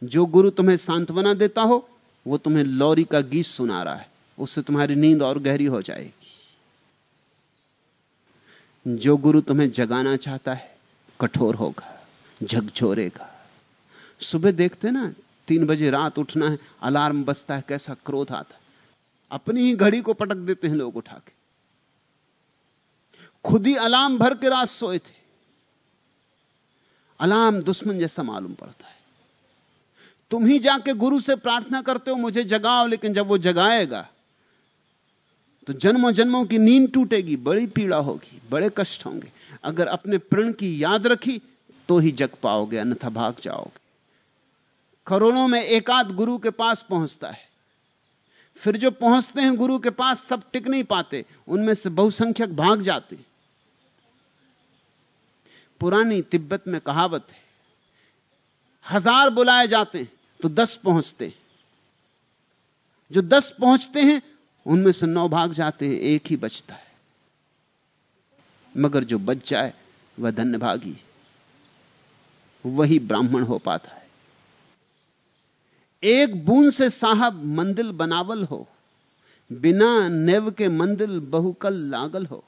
जो गुरु तुम्हें सांत्वना देता हो, वो तुम्हें लौरी का गीत सुना रहा है, उससे तुम्हारी नींद और गहरी हो जाएगी। जो गुरु तुम्हें जगाना चाहता है कठोर होगा झकझोरेगा सुबह देखते ना, तीन बजे रात उठना है, अलार्म बजता है, कैसा क्रोध आता अपनी ही घड़ी को पटक देते हैं लोग उठा के। खुद ही अलार्म भर के रात सोए थे। अलार्म दुश्मन जैसा मालूम पड़ता है। तुम ही जाके गुरु से प्रार्थना करते हो, मुझे जगाओ, लेकिन जब वो जगाएगा तो जन्मों जन्मों की नींद टूटेगी, बड़ी पीड़ा होगी, बड़े कष्ट होंगे। अगर अपने प्रण की याद रखी तो ही जग पाओगे, अन्यथा भाग जाओगे। करोड़ों में एकाध गुरु के पास पहुँचता है। फिर जो पहुँचते हैं, गुरु के पास सब टिक नहीं पाते, उनमें से बहुसंख्यक भाग जाते पुरानी तिब्बत में कहावत है, हज़ार बुलाए जाते हैं तो दस पहुँचते हैं। जो दस पहुँचते हैं उनमें से नौ भाग जाते हैं, एक ही बचता है। मगर जो बच जाए, वह धन्य भागी वही ब्राह्मण हो पाता है। एक बूंद से साहब मंदिल बनावल हो, बिना नेव के मंदिल बहुकल लागल हो।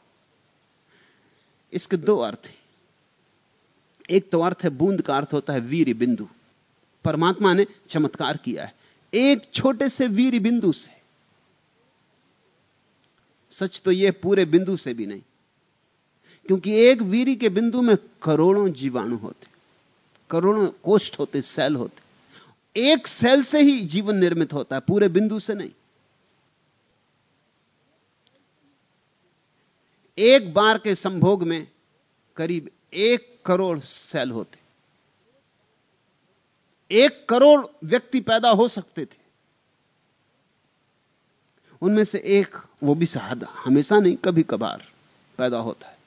इसके दो अर्थ हैं। एक तो अर्थ है, बूंद का अर्थ होता है वीर बिंदु। परमात्मा ने चमत्कार किया है। एक छोटे से वीर बिंदु से। सच तो यह पूरे बिंदु से भी नहीं। क्योंकि एक वीरी के बिंदु में करोड़ों जीवाणु होते, करोड़ों कोष्ठ होते, सेल होते। एक सेल से ही जीवन निर्मित होता है पूरे बिंदु से नहीं। एक बार के संभोग में करीब एक करोड़ सेल होते। एक करोड़ व्यक्ति पैदा हो सकते थे। उनमें से एक, वो भी साहद हमेशा नहीं, कभी कभार पैदा होता है।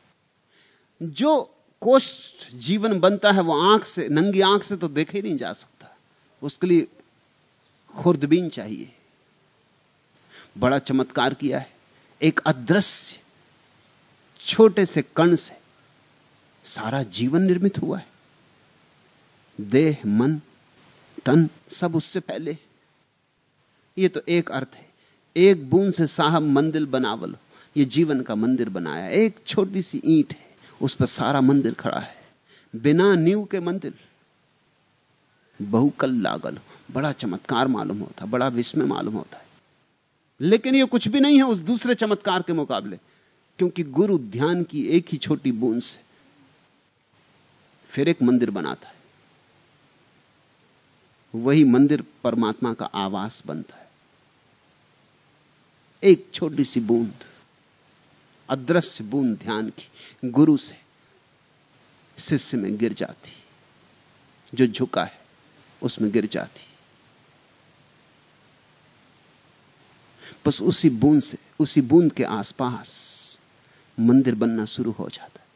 जो कोष्ठ जीवन बनता है, वो आँख से, नंगी आँख से तो देखे नहीं जा सकता। उसके लिए खुर्दबीन चाहिए। बड़ा चमत्कार किया है। एक अदृश्य, छोटे से कण से सारा जीवन निर्मित हुआ है। देह, मन, तन, सब उससे पहले। यह तो एक अर्थ है। एक बूंद से साहब मंदिर बनावल। ये जीवन का मंदिर बनाया एक छोटी सी ईंट है। उस पर सारा मंदिर खड़ा है। बिना नींव के मंदिर। बहुकल लागल। बड़ा चमत्कार मालूम होता। बड़ा विस्मय मालूम होता है। लेकिन यह कुछ भी नहीं है उस दूसरे चमत्कार के मुकाबले। क्योंकि गुरु ध्यान की एक ही छोटी बूंद से फिर एक मंदिर बनाता है। वही मंदिर परमात्मा का आवास बनता है। एक छोटी सी बूंद, अदृश्य बूंद ध्यान की, गुरु से, शिष्य में गिर जाती। जो झुका है, उसमें गिर जाती। बस उसी बूंद से, उसी बूंद के आसपास मंदिर बनना शुरू हो जाता। है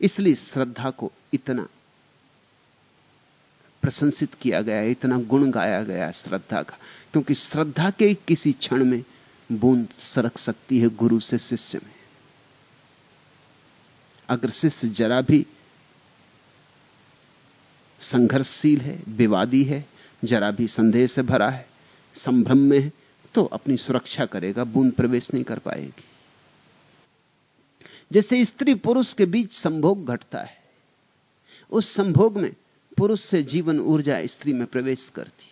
इसलिए श्रद्धा को इतना प्रशंसित किया गया इतना गुण गाया गया श्रद्धा का, क्योंकि श्रद्धा के किसी क्षण में बूंद सरक सकती है गुरु से शिष्य में। अगर शिष्य जरा भी संघर्षशील है, विवादी है, जरा भी संदेह से भरा है, संभ्रम में है तो अपनी सुरक्षा करेगा, बूंद प्रवेश नहीं कर पाएगी। जैसे स्त्री पुरुष के बीच संभोग घटता है, उस संभोग में पुरुष से जीवन ऊर्जा स्त्री में प्रवेश करती।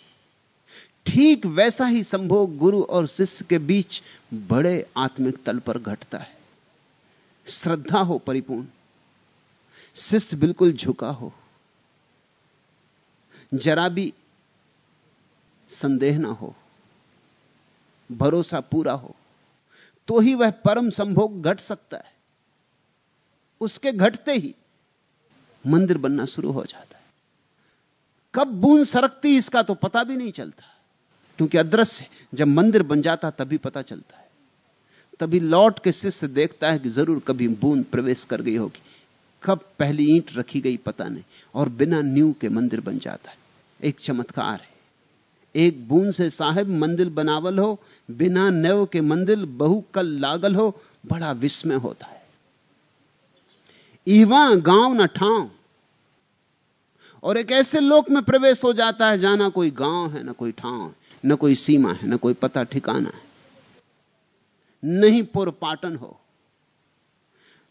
ठीक वैसा ही संभोग गुरु और शिष्य के बीच बड़े आत्मिक तल पर घटता है। श्रद्धा हो परिपूर्ण। शिष्य बिल्कुल झुका हो। जरा भी संदेह ना हो। भरोसा पूरा हो। तो ही वह परम संभोग घट सकता है। उसके घटते ही मंदिर बनना शुरू हो जाता है। कब बूंद सरकती इसका तो पता भी नहीं चलता। क्योंकि अदृश्य जब मंदिर बन जाता तभी पता चलता है। तभी लौट के शिष्य देखता है कि ज़रूर कभी बूंद प्रवेश कर गई होगी। कब पहली ईंट रखी गई पता नहीं, और बिना न्यू के मंदिर बन जाता है। एक चमत्कार है। एक बूंद से साहेब मंदिर बनावल हो, बिना नव के मंदिर बहु कल लागल हो, बड़ा विस्मय होता है। ईवा गाँव न ठाव और एक ऐसे लोक में प्रवेश हो जाता है जाना कोई गाँव है, ना कोई ठाव है, न कोई सीमा है, ना कोई पता ठिकाना है। नहीं पुर पाटन हो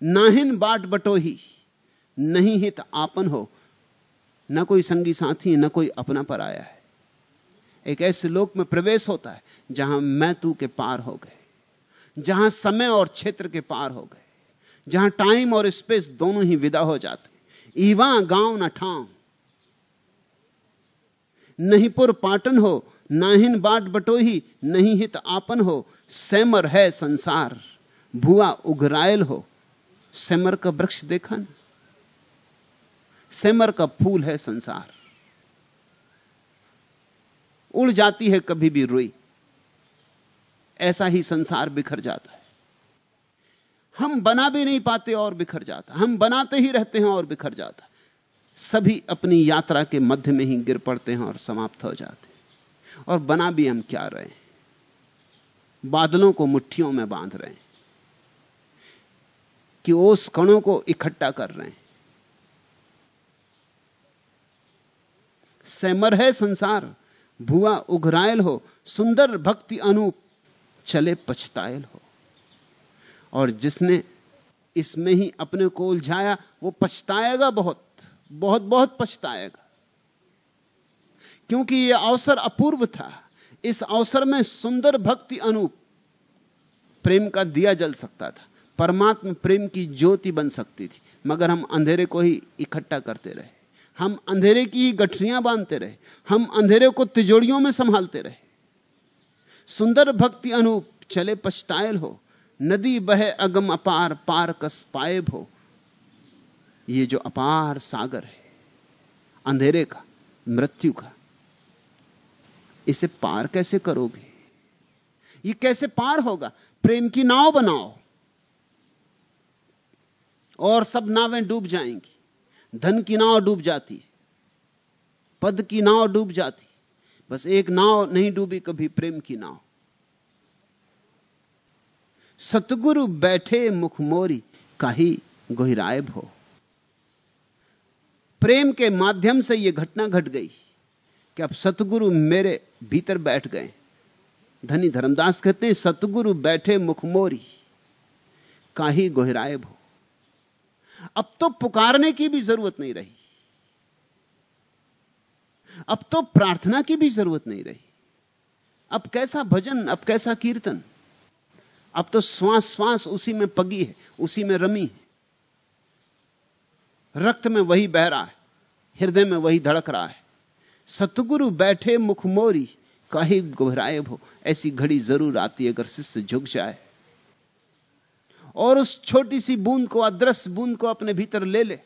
नाहिन बाट बटोही, नहीं हित आपन हो, न कोई संगी साथी, न कोई अपना पर आया है। एक ऐसे लोक में प्रवेश होता है जहाँ मैं तू के पार हो गए, जहाँ समय और क्षेत्र के पार हो गए, जहाँ टाइम और स्पेस दोनों ही विदा हो जाते ईवा गाँव न ठाव नहीं पुर पाटन हो, नाहिन बाट बटोही, नहीं हित आपन हो। सैमर है संसार भुआ उघरायल हो। सैमर का वृक्ष देखा ना? सैमर का फूल है संसार। उड़ जाती है कभी भी रुई। ऐसा ही संसार बिखर जाता है। हम बना भी नहीं पाते और बिखर जाता। हम बनाते ही रहते हैं और बिखर जाता सभी अपनी यात्रा के मध्य में ही गिर पड़ते हैं और समाप्त हो जाते हैं। और बना भी हम क्या रहे बादलों को मुट्ठियों में बाँध रहे हैं। कि ओस कणों को इकट्ठा कर रहे हैं। सैमर है संसार, भुआ उघरायल हो, सुंदर भक्ति अनूप चले पछतायल हो। और जिसने इसमें ही अपने को उलझाया वो पछताएगा बहुत। बहुत बहुत पछताएगा। क्योंकि यह अवसर अपूर्व था। इस अवसर में सुंदर भक्ति अनूप प्रेम का दिया जल सकता था। परमात्मा प्रेम की ज्योति बन सकती थी। मगर हम अंधेरे को ही इकट्ठा करते रहे। हम अंधेरे की ही गठरियाँ बांधते रहे। हम अंधेरे को तिजोड़ियों में संभालते रहे। सुंदर भक्ति अनूप चले पछतायल हो। नदी बहे अगम अपार पार कस पाएब हो। ये जो अपार सागर है, अंधेरे का, मृत्यु का, इसे पार कैसे करोगे? ये कैसे पार होगा? प्रेम की नाव बनाओ, और सब नावें डूब जाएँगी। धन की नाव डूब जाती पद की नाव डूब जाती बस एक नाव नहीं डूबी कभी प्रेम की नाव। सतगुरु बैठे मुखमोरी का ही गोहिरायब हो। प्रेम के माध्यम से यह घटना घट गई कि अब सतगुरु मेरे भीतर बैठ गए। धनी धर्मदास कहते हैं, सतगुरु बैठे मुखमोरी काही गोहिरायब हो। अब तो पुकारने की भी ज़रूरत नहीं रही। अब तो प्रार्थना की भी ज़रूरत नहीं रही। अब कैसा भजन, अब कैसा कीर्तन? अब तो श्वास श्वास उसी में पगी है, उसी में रमी है। रक्त में वही बह रहा है, हृदय में वही धड़क रहा है। सतगुरु बैठे मुखमोरी कहीं घबराए हो ऐसी घड़ी ज़रूर आती है अगर शिष्य झुक जाए। और उस छोटी सी बूंद को, अदृश्य बूंद को अपने भीतर ले ले।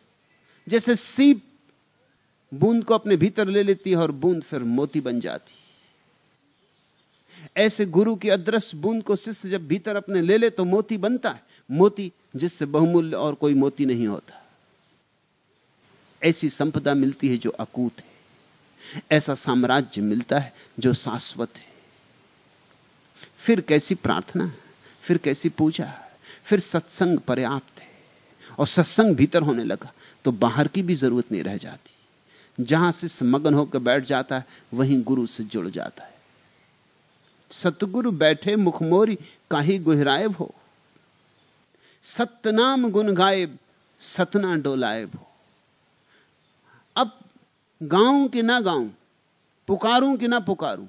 जैसे सीप बूंद को अपने भीतर ले लेती है और बूंद फिर मोती बन जाती ऐसे गुरु की अदृश्य बूंद को शिष्य जब भीतर अपने ले ले तो मोती बनता है। मोती जिससे बहुमूल्य और कोई मोती नहीं होता। ऐसी संपदा मिलती है जो अकूत है। ऐसा साम्राज्य मिलता है जो शाश्वत है। फिर कैसी प्रार्थना, फिर कैसी पूजा, फिर सत्संग पर्याप्त है। और सत्संग भीतर होने लगा तो बाहर की भी ज़रूरत नहीं रह जाती। जहाँ से मगन होकर बैठ जाता है, वहीं गुरु से जुड़ जाता है। सतगुरु बैठे मुखमोरी काही गुहरायब हो। सत्यनाम गुण गायब सतना डोलायब हो। अब गाऊं कि ना गाऊं पुकारूं कि ना पुकारूं,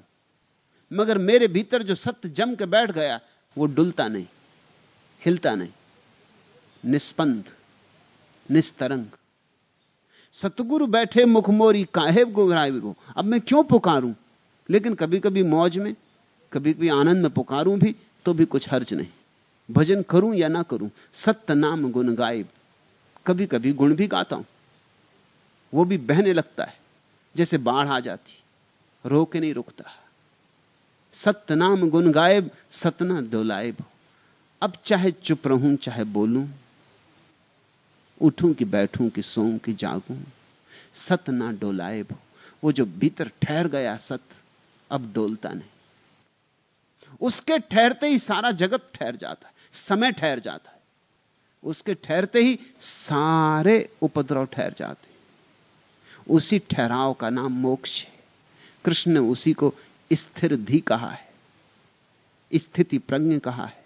मगर मेरे भीतर जो सत्य जम के बैठ गया, वो डुलता नहीं, हिलता नहीं, निष्पंद, निस्तरंग। सतगुरु बैठे मुखमोरी काहे को अब मैं क्यों पुकारूं? लेकिन कभी कभी मौज में कभी कभी आनंद में पुकारूं भी तो भी कुछ हर्ज नहीं। भजन करूँ या ना करूँ, सत्य नाम गुण गायब कभी कभी गुण भी गाता हूँ। वो भी बहने लगता है, जैसे बाढ़ आ जाती रो के नहीं रुकता। सत्य नाम गुण गायब, सतना दोलायब अब चाहे चुप रहूँ, चाहे बोलूँ, उठूं कि बैठूं कि सोऊं कि जागूं सत ना डोलायब वो जो भीतर ठहर गया सत, अब डोलता नहीं। उसके ठहरते ही सारा जगत ठहर जाता है, समय ठहर जाता है। उसके ठहरते ही सारे उपद्रव ठहर जाते उसी ठहराव का नाम मोक्ष है। कृष्ण ने उसी को स्थिर धी कहा है, स्थिति प्रज्ञ कहा है।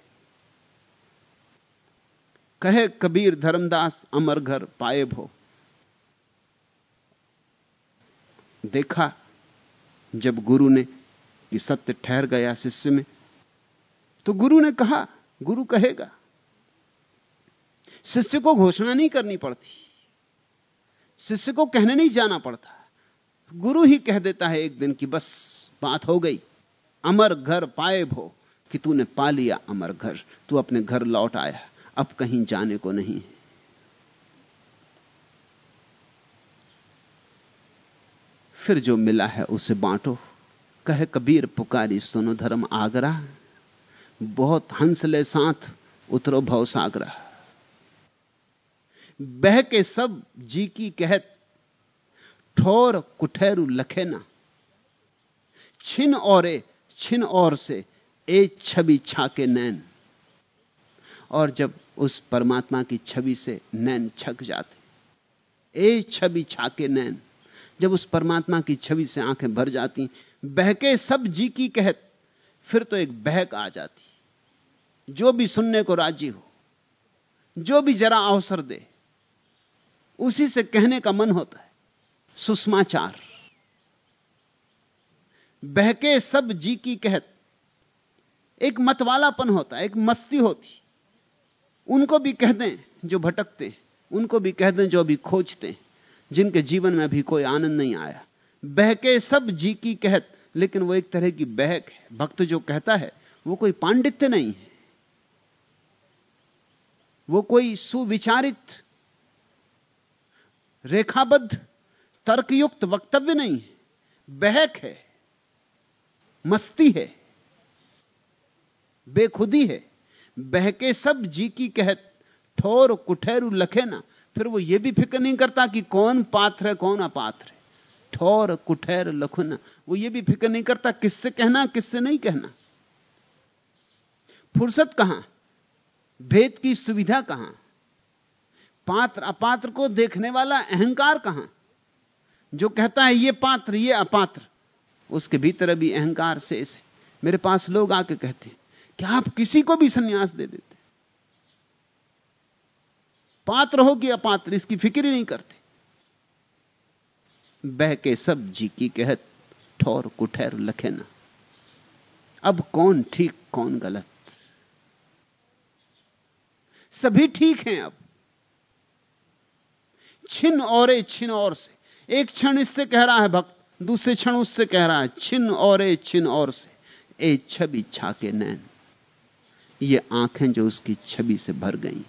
कहे कबीर धर्मदास, अमर घर पाए भो। देखा जब गुरु ने कि सत्य ठहर गया शिष्य में तो गुरु ने कहा, गुरु कहेगा, शिष्य को घोषणा नहीं करनी पड़ती। शिष्य को कहने नहीं जाना पड़ता। गुरु ही कह देता है, एक दिन की बस बात हो गई। अमर घर पाए भो कि तूने पा लिया अमर घर। तू अपने घर लौट आया। अब कहीं जाने को नहीं है। फिर जो मिला है उसे बांटो। कहे, कबीर पुकारी, सुनो धर्म आगरा। बहुत हंसले साथ उतरो भव सागरा। बह के सब जी की कहत, ठोर कुठेरु लखे ना। छिन औरे, छिन और से, ए छवि छाके नैन। और जब उस परमात्मा की छवि से नैन छक जाते, ए छवि छाके नैन। जब उस परमात्मा की छवि से आँखें भर जाती, बहके सब जी की कहत, फिर तो एक बहक आ जाती। जो भी सुनने को राज़ी हो, जो भी जरा अवसर दे उसी से कहने का मन होता है, सुषमाचार। बहके सब जी की कहत, एक मतवालापन होता है, एक मस्ती होती उनको भी कह दें जो भटकते उनको भी कह दें जो अभी खोजते जिनके जीवन में अभी कोई आनंद नहीं आया। बहके सब जी की कहत, लेकिन वो एक तरह की बहक है। भक्त जो कहता है, वो कोई पांडित्य नहीं है। वो कोई सुविचारित रेखाबद्ध, तर्कयुक्त वक्तव्य नहीं है। बहक है, मस्ती है, बेखुदी है। बहके सब जी की कहत ठोर कुठेरु लखे ना, फिर वो ये भी फ़िक्र नहीं करता कि कौन पात्र है, कौन अपात्र है। ठोर कुठेर लखुना वो ये भी फ़िक्र नहीं करता किससे कहना, किससे नहीं कहना। फुर्सत कहाँ? भेद की सुविधा कहाँ? पात्र, अपात्र को देखने वाला अहंकार कहाँ? जो कहता है, ये पात्र, ये अपात्र। उसके भीतर अभी अहंकार शेष है। मेरे पास लोग आके कहते हैं कि आप किसी को भी सन्यास दे देते? पात्र हो कि अपात्र, इसकी फ़िक्र ही नहीं करते। बह के सब जी की कहत, ठौर कुठैर लखे ना। अब कौन ठीक, कौन गलत? सभी ठीक हैं अब। छिन और छिन और से। एक क्षण इससे कह रहा है भक्त, दूसरे क्षण उससे कह रहा है छिन और छिन और से। ए छवि छाके नैन। ये आँखें जो उसकी छवि से भर गई,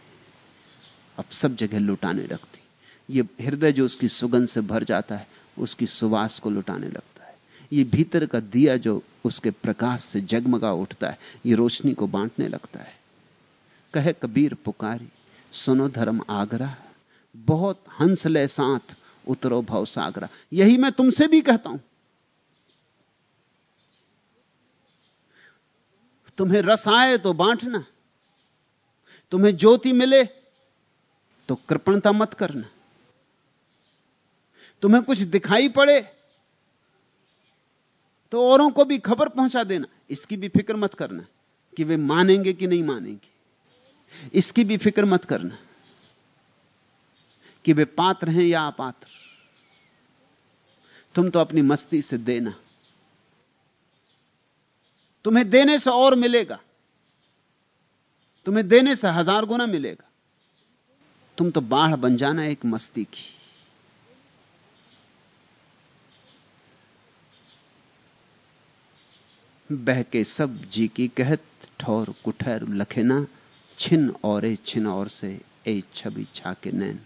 अब सब जगह लुटाने लगती। ये हृदय जो उसकी सुगंध से भर जाता है, उसकी सुवास को लुटाने लगता है। ये भीतर का दिया जो उसके प्रकाश से जगमगा उठता है, ये रोशनी को बांटने लगता है। कहे कबीर पुकारी, सुनो धर्म आगरा। बहुत हंस ले साथ उतरो भव सागरा। यही मैं तुमसे भी कहता हूँ। तुम्हें रस आए तो बांटना। तुम्हें ज्योति मिले तो कृपणता मत करना। तुम्हें कुछ दिखाई पड़े तो औरों को भी खबर पहुँचा देना। इसकी भी फ़िक्र मत करना कि वे मानेंगे कि नहीं मानेंगे। इसकी भी फ़िक्र मत करना। कि वे पात्र हैं या अपात्र? तुम तो अपनी मस्ती से देना। तुम्हें देने से और मिलेगा। तुम्हें देने से हज़ार गुना मिलेगा। तुम तो बाढ़ बन जाना एक मस्ती की। बह के सब जी की कहत, ठौर कुठैर लखेना, छिन और छिन और से ए छवि छाके नैन।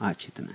आज इतना